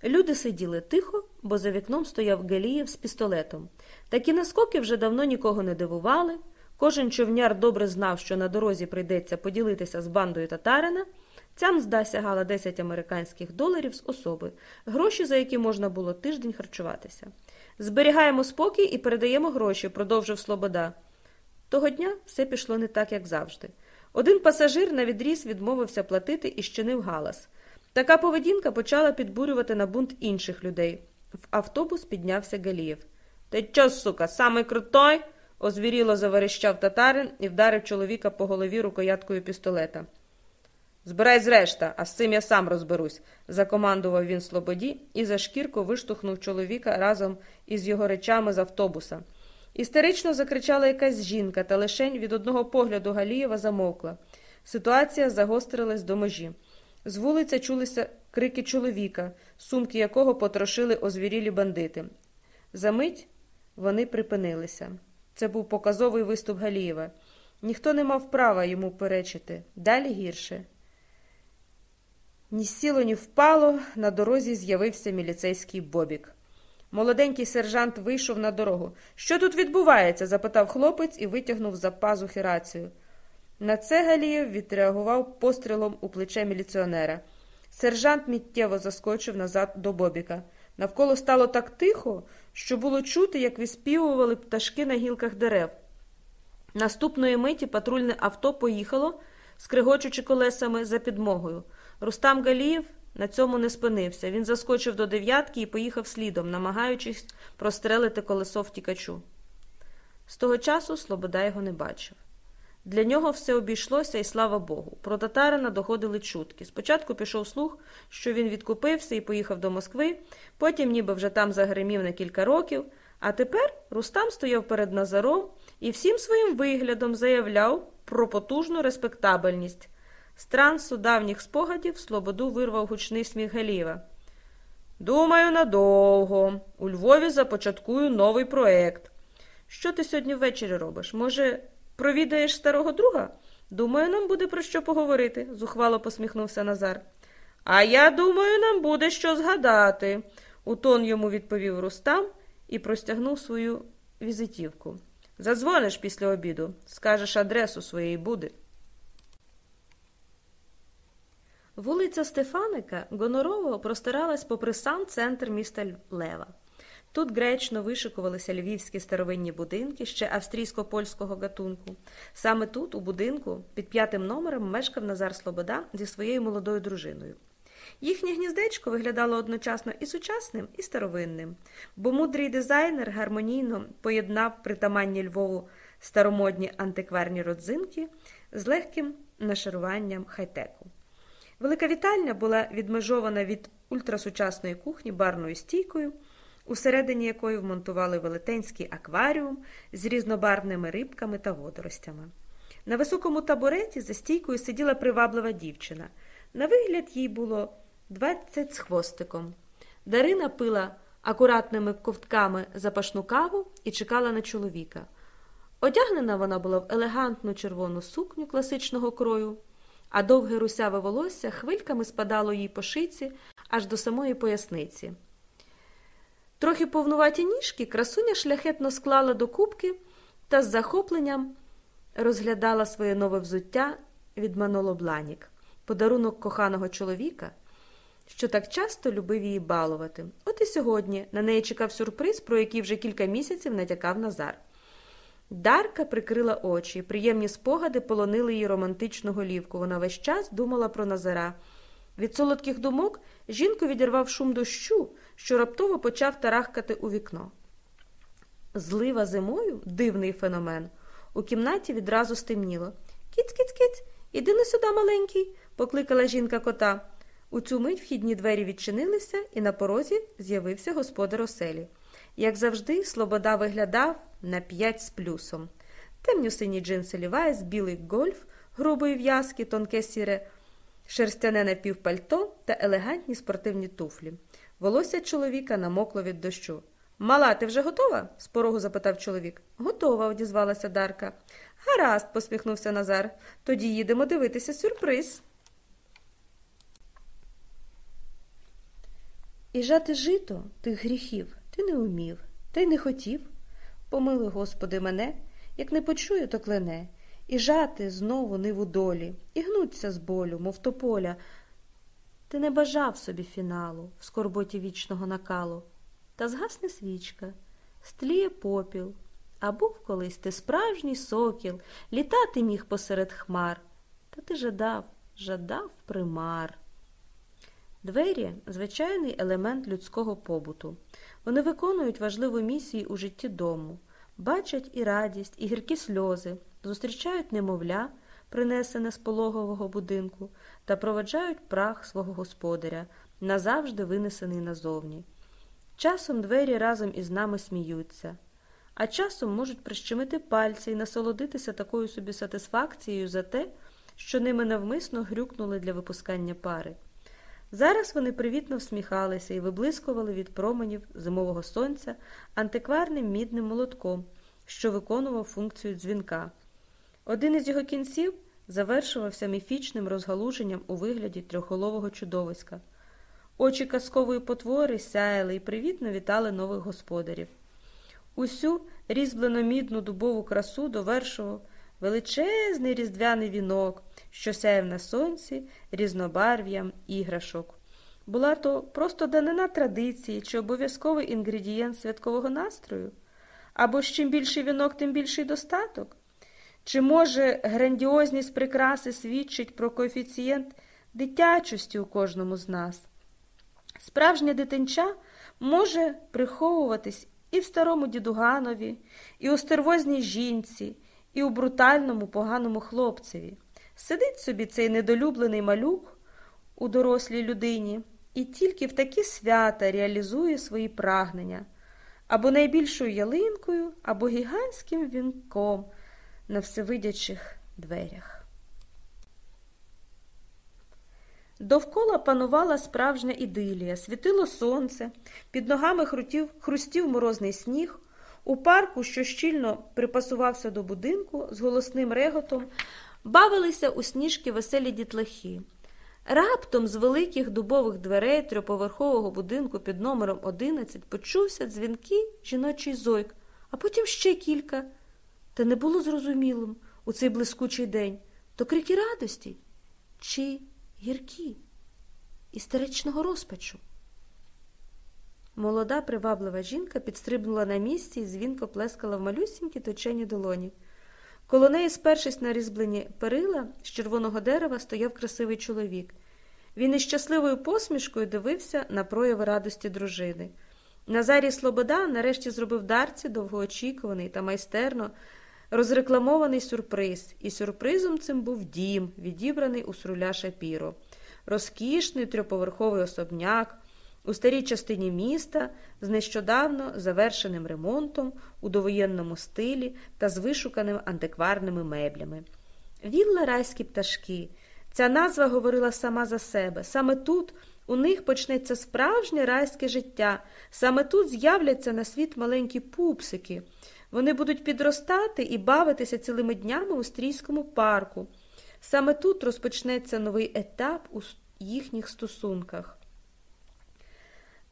Speaker 1: Люди сиділи тихо, бо за вікном стояв Галієв з пістолетом. Такі наскоки вже давно нікого не дивували. Кожен човняр добре знав, що на дорозі прийдеться поділитися з бандою татарина. Ця мзда сягала 10 американських доларів з особи, гроші, за які можна було тиждень харчуватися. Зберігаємо спокій і передаємо гроші, продовжив Слобода. Того дня все пішло не так, як завжди. Один пасажир на відріз відмовився платити і щинив галас. Така поведінка почала підбурювати на бунт інших людей. В автобус піднявся Галієв. Ти чо, сука, самий крутой? озвіріло заверещав татарин і вдарив чоловіка по голові рукояткою пістолета. Збирай зрешта, а з цим я сам розберусь, закомандував він Слободі і за шкірку виштовхнув чоловіка разом із його речами з автобуса. Істерично закричала якась жінка, та лишень від одного погляду Галієва замовкла. Ситуація загострилась до межі. З вулиця чулися крики чоловіка, сумки якого потрошили озвірілі бандити. Замить вони припинилися. Це був показовий виступ Галієва. Ніхто не мав права йому перечити. Далі гірше. Ні сіло, ні впало, на дорозі з'явився міліцейський бобік. Молоденький сержант вийшов на дорогу. Що тут відбувається? запитав хлопець і витягнув за пазухи рацію. На це Галієв відреагував пострілом у плече міліціонера. Сержант миттєво заскочив назад до Бобіка. Навколо стало так тихо, що було чути, як виспівували пташки на гілках дерев. Наступної миті патрульне авто поїхало, скригочучи колесами за підмогою. Рустам Галієв на цьому не спинився. Він заскочив до дев'ятки і поїхав слідом, намагаючись прострелити колесо втікачу. З того часу Слобода його не бачив. Для нього все обійшлося, і слава Богу. Про татарина доходили чутки. Спочатку пішов слух, що він відкупився і поїхав до Москви, потім ніби вже там загримів на кілька років, а тепер Рустам стояв перед Назаром і всім своїм виглядом заявляв про потужну респектабельність. З трансу давніх спогадів Слободу вирвав гучний сміх Галіва. Думаю, надовго. У Львові започаткую новий проект. Що ти сьогодні ввечері робиш? Може, провідаєш старого друга? Думаю, нам буде про що поговорити, зухвало посміхнувся Назар. А я думаю, нам буде що згадати, у тон йому відповів Рустам і простягнув свою візитівку. Задзвониш після обіду, скажеш адресу своєї буди. Вулиця Стефаника гонорово простиралась попри сам центр міста Лева. Тут гречно вишикувалися львівські старовинні будинки ще австрійсько-польського гатунку. Саме тут, у будинку, під п'ятим номером, мешкав Назар Слобода зі своєю молодою дружиною. Їхнє гніздечко виглядало одночасно і сучасним, і старовинним, бо мудрий дизайнер гармонійно поєднав притаманні Львову старомодні антикварні родзинки з легким нашаруванням хай-теку. Велика вітальня була відмежована від ультрасучасної кухні барною стійкою, усередині якої вмонтували велетенський акваріум з різнобарвними рибками та водоростями. На високому табуреті за стійкою сиділа приваблива дівчина. На вигляд їй було двадцять з хвостиком. Дарина пила акуратними ковтками запашну каву і чекала на чоловіка. Одягнена вона була в елегантну червону сукню класичного крою а довге русяве волосся хвильками спадало їй по шиці аж до самої поясниці. Трохи повнуваті ніжки красуня шляхетно склала до кубки та з захопленням розглядала своє нове взуття від Маноло Бланік, подарунок коханого чоловіка, що так часто любив її балувати. От і сьогодні на неї чекав сюрприз, про який вже кілька місяців натякав Назар. Дарка прикрила очі, приємні спогади полонили її романтичну голівку. Вона весь час думала про Назара. Від солодких думок жінку відірвав шум дощу, що раптово почав тарахкати у вікно. Злива зимою дивний феномен. У кімнаті відразу стемніло. Кіць, кіць, кіць, іди не сюди, маленький, покликала жінка кота. У цю мить вхідні двері відчинилися, і на порозі з'явився господар оселі. Як завжди, Слобода виглядав на п'ять з плюсом. Темньо-сині джинси лівайс, білий гольф, грубої в'язки, тонке сіре, шерстяне напівпальто та елегантні спортивні туфлі. Волосся чоловіка намокло від дощу. Мала, ти вже готова? з порогу запитав чоловік. Готова, одізвалася Дарка. Гаразд, посміхнувся Назар. Тоді їдемо дивитися сюрприз. І жати жито тих гріхів ти не умів, та й не хотів. Помили, Господи, мене, як не почую, то клене, і жати знову ниву долі, і гнуться з болю, мов тополя. Ти не бажав собі фіналу в скорботі вічного накалу, та згасне свічка, стліє попіл, а був колись ти справжній сокіл, літати міг посеред хмар, та ти жадав, жадав примар. Двері звичайний елемент людського побуту. Вони виконують важливу місію у житті дому, бачать і радість, і гіркі сльози, зустрічають немовля, принесене з пологового будинку, та проведжають прах свого господаря, назавжди винесений назовні. Часом двері разом із нами сміються, а часом можуть прищемити пальці і насолодитися такою собі сатисфакцією за те, що ними навмисно грюкнули для випускання пари. Зараз вони привітно всміхалися і виблискували від променів зимового сонця антикварним мідним молотком, що виконував функцію дзвінка. Один із його кінців завершувався міфічним розгалуженням у вигляді трьохголового чудовиська. Очі казкової потвори сяяли і привітно вітали нових господарів. Усю різьблено мідну дубову красу довершував величезний різдвяний вінок, що сяяв на сонці різнобарв'ям іграшок. Була то просто данина традиції чи обов'язковий інгредієнт святкового настрою? Або ж чим більший вінок, тим більший достаток? Чи, може, грандіозність прикраси свідчить про коефіцієнт дитячості у кожному з нас? Справжнє дитинча може приховуватись і в старому дідуганові, і у стервозній жінці, і у брутальному поганому хлопцеві. Сидить собі цей недолюблений малюк у дорослій людині і тільки в такі свята реалізує свої прагнення або найбільшою ялинкою, або гігантським вінком на всевидячих дверях. Довкола панувала справжня ідилія, світило сонце, під ногами хрутів, хрустів морозний сніг. У парку, що щільно припасувався до будинку, з голосним реготом бавилися у сніжки веселі дітлахи. Раптом з великих дубових дверей трьоповерхового будинку під номером 11 почувся дзвінкий жіночий зойк, а потім ще кілька. Та не було зрозумілим у цей блискучий день то крики радості чи гіркі істеричного розпачу. Молода, приваблива жінка підстрибнула на місці і дзвінко плескала в малюсінькі точені долоні. Коло неї, спершись на різьблені перила, з червоного дерева стояв красивий чоловік. Він із щасливою посмішкою дивився на прояви радості дружини. Назарій Слобода нарешті зробив дарці довгоочікуваний та майстерно розрекламований сюрприз, і сюрпризом цим був дім, відібраний у сруля Шапіро, розкішний трьоповерховий особняк у старій частині міста з нещодавно завершеним ремонтом у довоєнному стилі та з вишуканими антикварними меблями. Вілла райські пташки. Ця назва говорила сама за себе. Саме тут у них почнеться справжнє райське життя, саме тут з'являться на світ маленькі пупсики. Вони будуть підростати і бавитися цілими днями у стрійському парку. Саме тут розпочнеться новий етап у їхніх стосунках.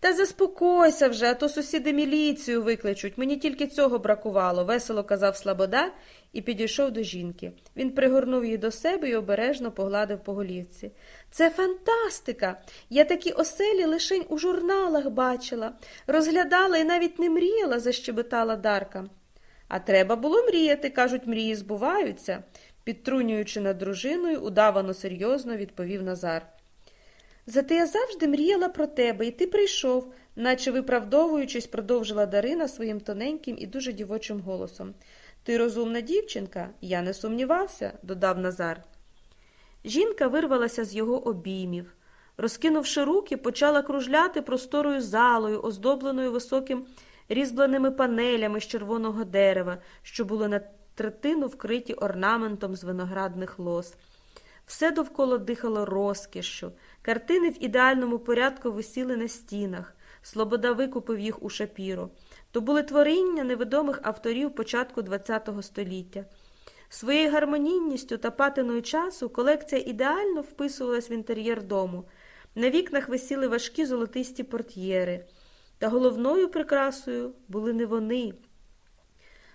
Speaker 1: Та заспокойся вже, а то сусіди міліцію викличуть. Мені тільки цього бракувало, весело казав Слобода і підійшов до жінки. Він пригорнув її до себе і обережно погладив по голівці. Це фантастика! Я такі оселі лишень у журналах бачила, розглядала і навіть не мріяла, защебетала Дарка. А треба було мріяти, кажуть, мрії збуваються, підтрунюючи над дружиною, удавано серйозно відповів Назар. Зате я завжди мріяла про тебе, і ти прийшов, наче виправдовуючись, продовжила Дарина своїм тоненьким і дуже дівочим голосом. Ти розумна дівчинка, я не сумнівався, додав Назар. Жінка вирвалася з його обіймів. Розкинувши руки, почала кружляти просторою залою, оздобленою високим різьбленими панелями з червоного дерева, що були на третину вкриті орнаментом з виноградних лоз. Все довкола дихало розкішшю. Картини в ідеальному порядку висіли на стінах. Слобода викупив їх у шапіро. То були творіння невідомих авторів початку ХХ століття. Своєю гармонійністю та патиною часу колекція ідеально вписувалась в інтер'єр дому. На вікнах висіли важкі золотисті портьєри. Та головною прикрасою були не вони.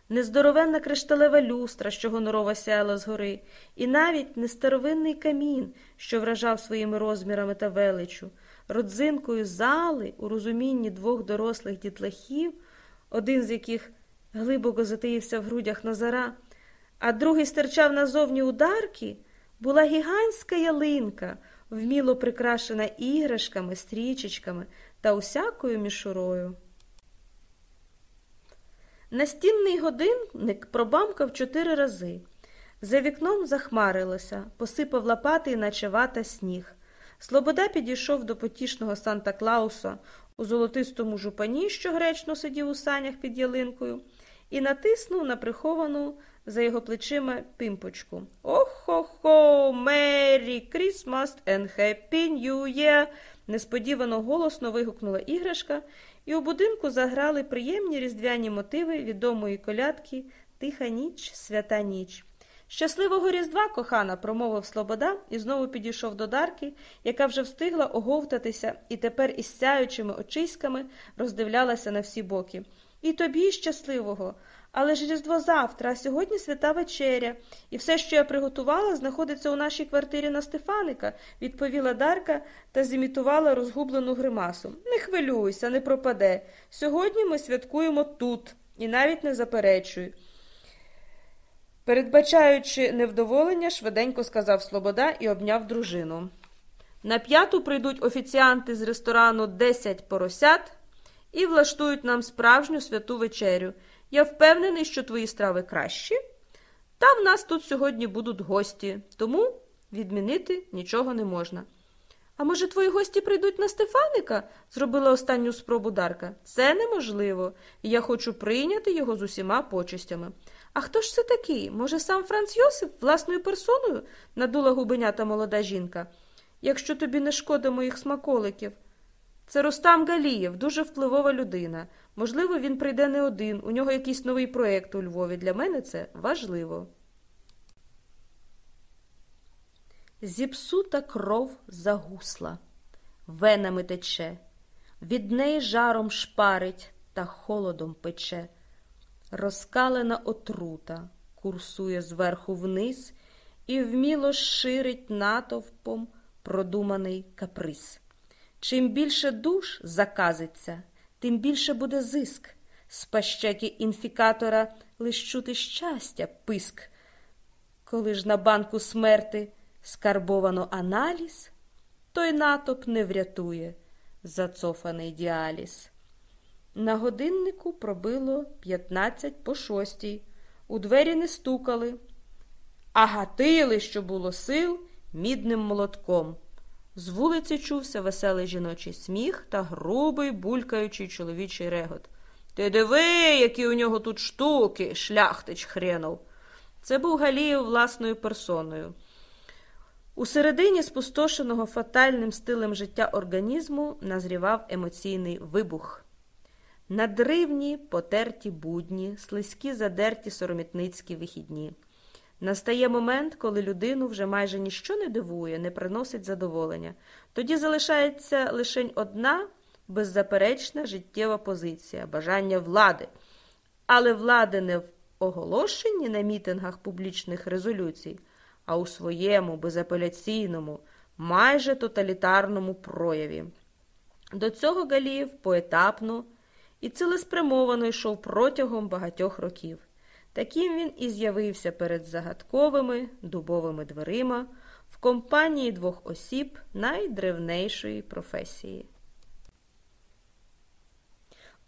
Speaker 1: нездоровенна кришталева люстра, що гонорово сяяла згори, і навіть не старовинний камін, що вражав своїми розмірами та величу, родзинкою зали у розумінні двох дорослих дітлахів, один з яких глибоко затаївся в грудях Назара, а другий стирчав назовні ударки, була гігантська ялинка, вміло прикрашена іграшками, стрічечками та усякою мішурою. Настінний годинник пробамкав чотири рази. За вікном захмарилося, посипав лопати, наче вата сніг. Слобода підійшов до потішного Санта Клауса у золотистому жупані, що гречно сидів у санях під ялинкою, і натиснув на приховану за його плечима пимпочку. Ох-хо-хо, Мері Крісмас Year!» Несподівано голосно вигукнула іграшка, і у будинку заграли приємні різдвяні мотиви відомої колядки Тиха ніч, свята ніч. Щасливого Різдва, кохана, промовив Слобода і знову підійшов до Дарки, яка вже встигла оговтатися і тепер із сяючими очиськами роздивлялася на всі боки. І тобі щасливого. Але ж Різдво завтра, а сьогодні свята вечеря, і все, що я приготувала, знаходиться у нашій квартирі на Стефаника, відповіла Дарка та зімітувала розгублену гримасу. Не хвилюйся, не пропаде. Сьогодні ми святкуємо тут і навіть не заперечую. Передбачаючи невдоволення, швиденько сказав Слобода і обняв дружину. На п'яту прийдуть офіціанти з ресторану «Десять поросят і влаштують нам справжню святу вечерю. Я впевнений, що твої страви кращі. Та в нас тут сьогодні будуть гості, тому відмінити нічого не можна. А може, твої гості прийдуть на Стефаника? зробила останню спробу Дарка. Це неможливо, і я хочу прийняти його з усіма почестями. А хто ж це такий? Може, сам Франц Йосип власною персоною? надула губенята молода жінка. Якщо тобі не шкода моїх смаколиків. Це Рустам Галієв, дуже впливова людина. Можливо, він прийде не один, у нього якийсь новий проєкт у Львові. Для мене це важливо. Зіпсута кров загусла, венами тече, від неї жаром шпарить та холодом пече. Розкалена отрута курсує зверху вниз і вміло ширить натовпом продуманий каприз. Чим більше душ заказиться, тим більше буде зиск. З пащеки інфікатора лиш чути щастя, писк. Коли ж на банку смерти скарбовано аналіз, той натоп не врятує зацофаний діаліз. На годиннику пробило п'ятнадцять по шостій. У двері не стукали, а гатили, що було сил, мідним молотком. З вулиці чувся веселий жіночий сміх та грубий, булькаючий чоловічий регот. Ти диви, які у нього тут штуки, шляхтич хренов. Це був Галієв власною персоною. У середині спустошеного фатальним стилем життя організму назрівав емоційний вибух. Надривні потерті будні, слизькі задерті соромітницькі вихідні. Настає момент, коли людину вже майже ніщо не дивує, не приносить задоволення. Тоді залишається лише одна беззаперечна життєва позиція бажання влади. Але влади не в оголошенні на мітингах публічних резолюцій, а у своєму безапеляційному, майже тоталітарному прояві. До цього Галіїв поетапно і цілеспрямовано йшов протягом багатьох років. Таким він і з'явився перед загадковими дубовими дверима в компанії двох осіб найдревнейшої професії.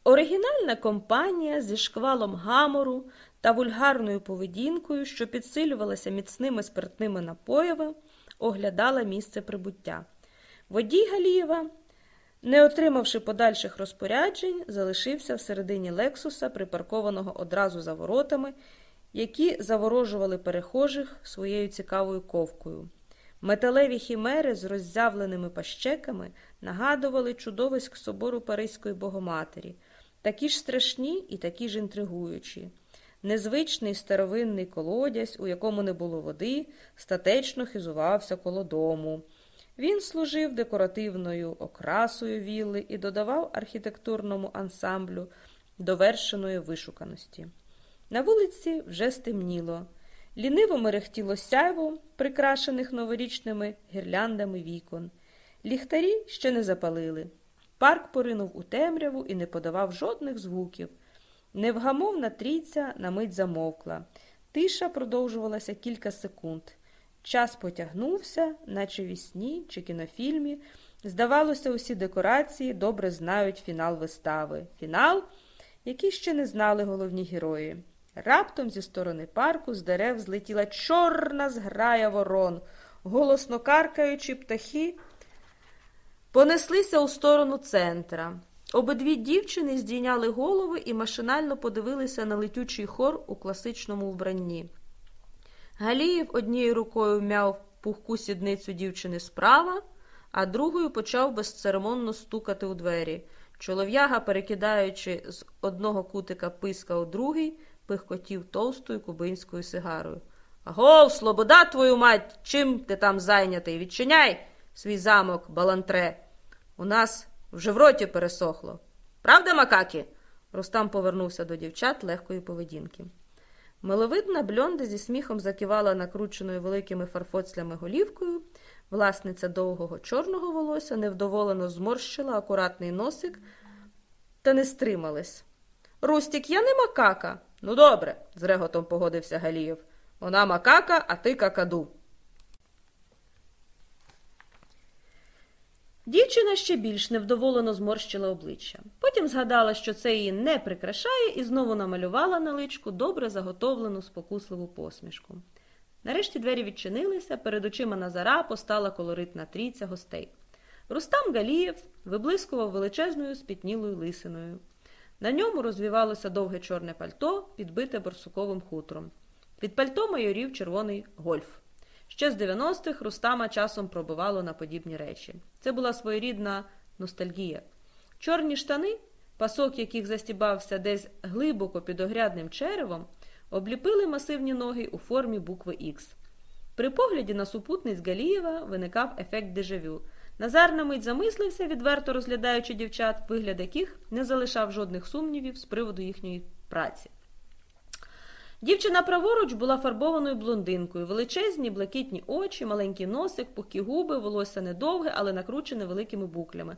Speaker 1: Оригінальна компанія зі шквалом гамору та вульгарною поведінкою, що підсилювалася міцними спиртними напоями, оглядала місце прибуття. Водій Галієва не отримавши подальших розпоряджень, залишився всередині Лексуса, припаркованого одразу за воротами, які заворожували перехожих своєю цікавою ковкою. Металеві хімери з роззявленими пащеками нагадували чудовиськ собору Паризької Богоматері, такі ж страшні і такі ж інтригуючі. Незвичний старовинний колодязь, у якому не було води, статечно хизувався коло дому. Він служив декоративною окрасою вілли і додавав архітектурному ансамблю довершеної вишуканості. На вулиці вже стемніло. Ліниво мерехтіло сяйво, прикрашених новорічними гірляндами вікон. Ліхтарі ще не запалили. Парк поринув у темряву і не подавав жодних звуків. Невгамовна трійця на мить замовкла. Тиша продовжувалася кілька секунд. Час потягнувся, наче в сні чи кінофільмі. Здавалося, усі декорації добре знають фінал вистави. Фінал, який ще не знали головні герої. Раптом зі сторони парку з дерев злетіла чорна зграя ворон, голосно каркаючи птахи, понеслися у сторону центра. Обидві дівчини здійняли голови і машинально подивилися на летючий хор у класичному вбранні. Галієв однією рукою м'яв пухку сідницю дівчини справа, а другою почав безцеремонно стукати у двері. Чолов'яга, перекидаючи з одного кутика писка у другий, пихкотів товстою кубинською сигарою. Агов, слобода твою мать! Чим ти там зайнятий? Відчиняй свій замок, балантре. У нас вже в роті пересохло. Правда, макаки? Рустам повернувся до дівчат легкої поведінки. Миловидна бльонда зі сміхом закивала накрученою великими фарфоцлями голівкою. Власниця довгого чорного волосся невдоволено зморщила акуратний носик та не стрималась. Рустік, я не макака. Ну, добре, з реготом погодився Галієв. Вона макака, а ти какаду. Дівчина ще більш невдоволено зморщила обличчя. Потім згадала, що це її не прикрашає, і знову намалювала на личку добре заготовлену спокусливу посмішку. Нарешті двері відчинилися, перед очима Назара постала колоритна трійця гостей. Рустам Галієв виблискував величезною спітнілою лисиною. На ньому розвівалося довге чорне пальто, підбите борсуковим хутром. Під пальто майорів червоний гольф. Ще з 90-х Рустама часом пробивало на подібні речі. Це була своєрідна ностальгія. Чорні штани, пасок яких застібався десь глибоко під огрядним черевом, обліпили масивні ноги у формі букви Х. При погляді на супутниць Галієва виникав ефект дежавю. Назар на мить замислився, відверто розглядаючи дівчат, вигляд яких не залишав жодних сумнівів з приводу їхньої праці. Дівчина праворуч була фарбованою блондинкою, величезні, блакитні очі, маленький носик, пухкі губи, волосся недовге, але накручене великими буклями.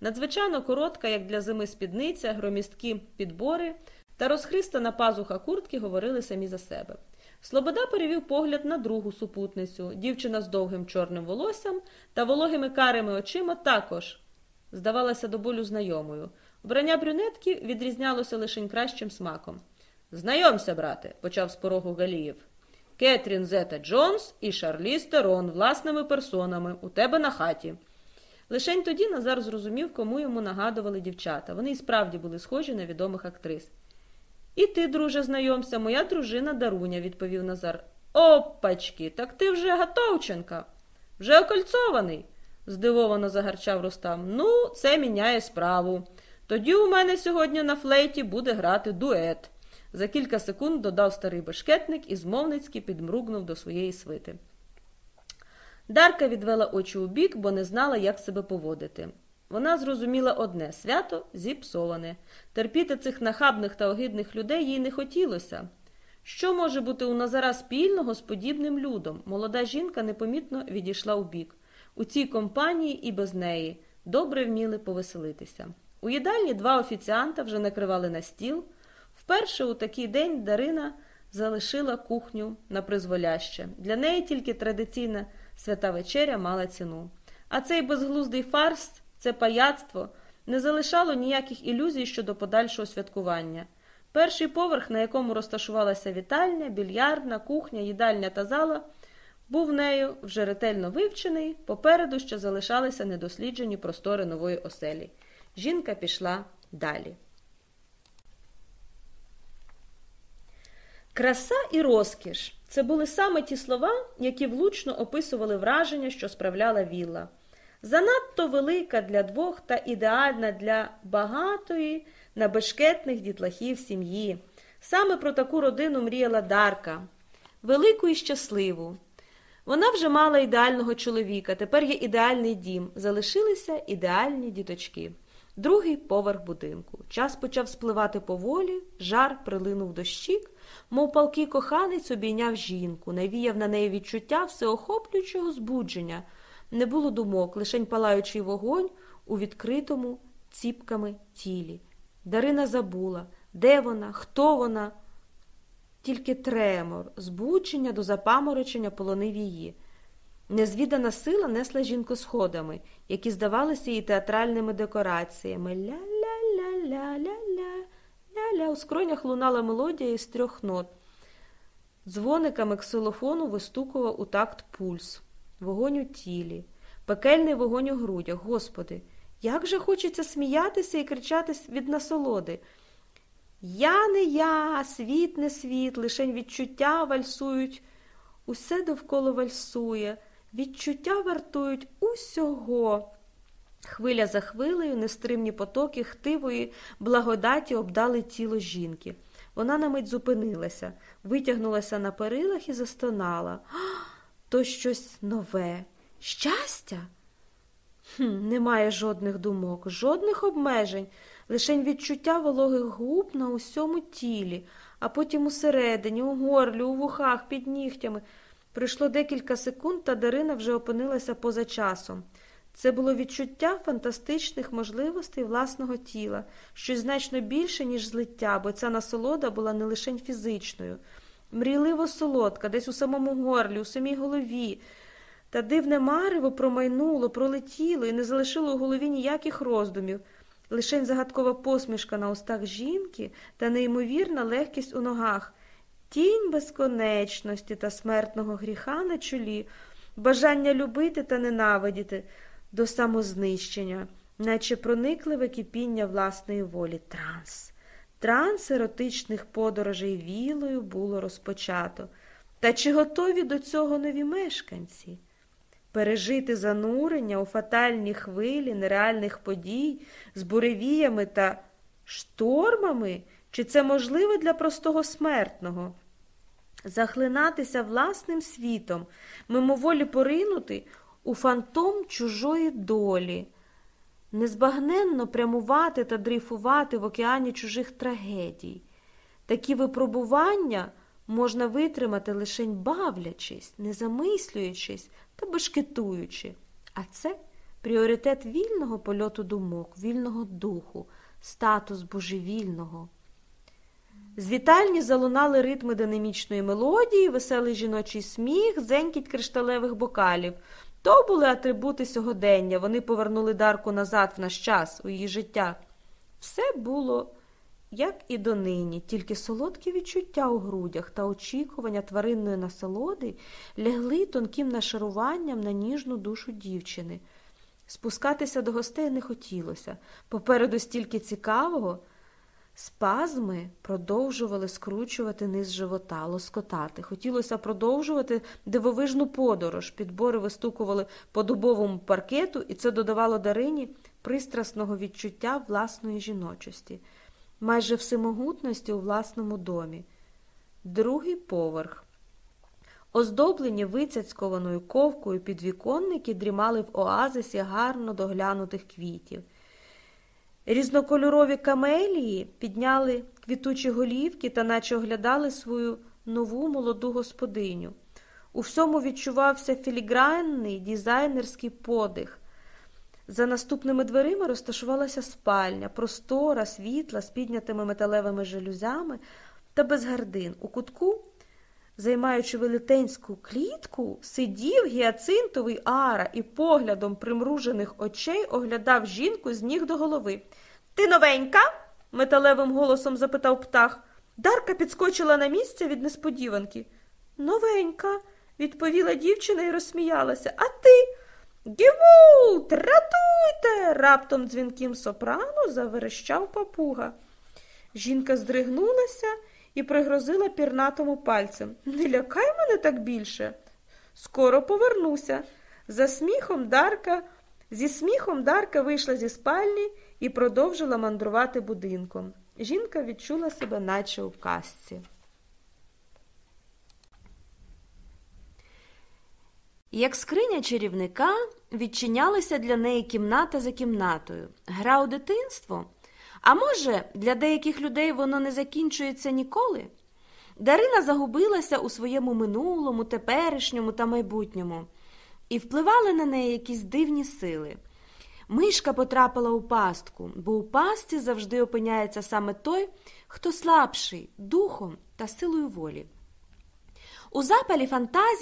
Speaker 1: Надзвичайно коротка, як для зими спідниця, громісткі підбори та розхристана пазуха куртки говорили самі за себе. Слобода перевів погляд на другу супутницю. Дівчина з довгим чорним волоссям та вологими карими очима також здавалася до болю знайомою. Вбрання брюнетки відрізнялося лише кращим смаком. Знайомся, брате, почав з порогу Галієв. Кетрін Зета Джонс і Шарлі Стерон власними персонами у тебе на хаті. Лишень тоді Назар зрозумів, кому йому нагадували дівчата. Вони й справді були схожі на відомих актрис. І ти, друже, знайомся, моя дружина Даруня, відповів Назар. Опачки, так ти вже Гатовченка, вже окольцований, здивовано загарчав Рустам. Ну, це міняє справу. Тоді у мене сьогодні на флейті буде грати дует. За кілька секунд додав старий бешкетник і змовницьки підмругнув до своєї свити. Дарка відвела очі у бік, бо не знала, як себе поводити. Вона зрозуміла одне свято зіпсоване. Терпіти цих нахабних та огидних людей їй не хотілося. Що може бути у Назара спільного з подібним людом? Молода жінка непомітно відійшла у бік. У цій компанії і без неї добре вміли повеселитися. У їдальні два офіціанта вже накривали на стіл. Вперше у такий день Дарина залишила кухню на призволяще. Для неї тільки традиційна свята вечеря мала ціну. А цей безглуздий фарс, це паяцтво, не залишало ніяких ілюзій щодо подальшого святкування. Перший поверх, на якому розташувалася вітальня, більярдна, кухня, їдальня та зала, був нею вже ретельно вивчений, попереду ще залишалися недосліджені простори нової оселі. Жінка пішла далі. Краса і розкіш це були саме ті слова, які влучно описували враження, що справляла вілла. Занадто велика для двох та ідеальна для багатої набешкетних дітлахів сім'ї. Саме про таку родину мріяла Дарка, велику і щасливу. Вона вже мала ідеального чоловіка, тепер є ідеальний дім, залишилися ідеальні діточки. Другий поверх будинку. Час почав спливати поволі, жар прилинув до щік, мов палкий коханець обійняв жінку, навіяв на неї відчуття всеохоплюючого збудження. Не було думок, лишень палаючий вогонь у відкритому ціпками тілі. Дарина забула, де вона, хто вона. Тільки тремор, збудження до запаморочення полонив її. Незвідана сила несла жінку сходами, які здавалися їй театральними декораціями. Ля-ля-ля-ля-ля-ля. Ля-ля. У скронях лунала мелодія із трьох нот. Дзвониками ксилофону вистукував у такт пульс, вогонь у тілі, пекельний вогонь у грудях. Господи, як же хочеться сміятися і кричати від насолоди. Я не я, світ не світ, лишень відчуття вальсують, усе довкола вальсує, відчуття вартують усього. Хвиля за хвилею, нестримні потоки хтивої благодаті обдали тіло жінки. Вона на мить зупинилася, витягнулася на перилах і застонала. То щось нове. Щастя? Хм, Немає жодних думок, жодних обмежень, лишень відчуття вологих губ на усьому тілі, а потім усередині, у горлі, у вухах, під нігтями. Пройшло декілька секунд, та Дарина вже опинилася поза часом. Це було відчуття фантастичних можливостей власного тіла, щось значно більше, ніж злиття, бо ця насолода була не лише фізичною, мрійливо солодка, десь у самому горлі, у самій голові. Та дивне марево промайнуло, пролетіло і не залишило у голові ніяких роздумів. Лишень загадкова посмішка на устах жінки та неймовірна легкість у ногах, тінь безконечності та смертного гріха на чолі, бажання любити та ненавидіти до самознищення, наче проникливе кипіння власної волі. Транс. Транс еротичних подорожей вілою було розпочато. Та чи готові до цього нові мешканці? Пережити занурення у фатальні хвилі нереальних подій з буревіями та штормами, чи це можливо для простого смертного? Захлинатися власним світом, мимоволі поринути у фантом чужої долі, незбагненно прямувати та дрейфувати в океані чужих трагедій. Такі випробування можна витримати лише бавлячись, не замислюючись та бешкетуючи. А це пріоритет вільного польоту думок, вільного духу, статус божевільного. З вітальні залунали ритми динамічної мелодії, веселий жіночий сміх, зенькіт кришталевих бокалів. То були атрибути сьогодення. Вони повернули Дарку назад в наш час, у її життя. Все було, як і донині, тільки солодкі відчуття у грудях та очікування тваринної насолоди лягли тонким нашаруванням на ніжну душу дівчини. Спускатися до гостей не хотілося. Попереду стільки цікавого. Спазми продовжували скручувати низ живота, лоскотати. Хотілося продовжувати дивовижну подорож. Підбори вистукували по дубовому паркету, і це додавало Дарині пристрасного відчуття власної жіночості, майже всемогутності у власному домі. Другий поверх. Оздоблені вицяцькованою ковкою підвіконники дрімали в оазисі гарно доглянутих квітів. Різнокольорові камелії підняли квітучі голівки та наче оглядали свою нову молоду господиню. У всьому відчувався філігранний дизайнерський подих. За наступними дверима розташувалася спальня, простора, світла з піднятими металевими жалюзями та без гардин. У кутку, займаючи велетенську клітку, сидів гіацинтовий ара і поглядом примружених очей оглядав жінку з ніг до голови. Ти новенька? металевим голосом запитав птах. Дарка підскочила на місце від несподіванки. Новенька, відповіла дівчина і розсміялася. А ти? Гівут, ратуйте. раптом дзвінким сопрано заверещав папуга. Жінка здригнулася і пригрозила пірнатому пальцем. Не лякай мене так більше. Скоро повернуся. За сміхом Дарка, зі сміхом Дарка вийшла зі спальні і продовжила мандрувати будинком. Жінка відчула себе, наче у казці. Як скриня чарівника відчинялися для неї кімната за кімнатою. Гра у дитинство? А може, для деяких людей воно не закінчується ніколи? Дарина загубилася у своєму минулому, теперішньому та майбутньому, і впливали на неї якісь дивні сили. Мишка потрапила у пастку, бо у пастці завжди опиняється саме той, хто слабший духом та силою волі. У запалі фантазії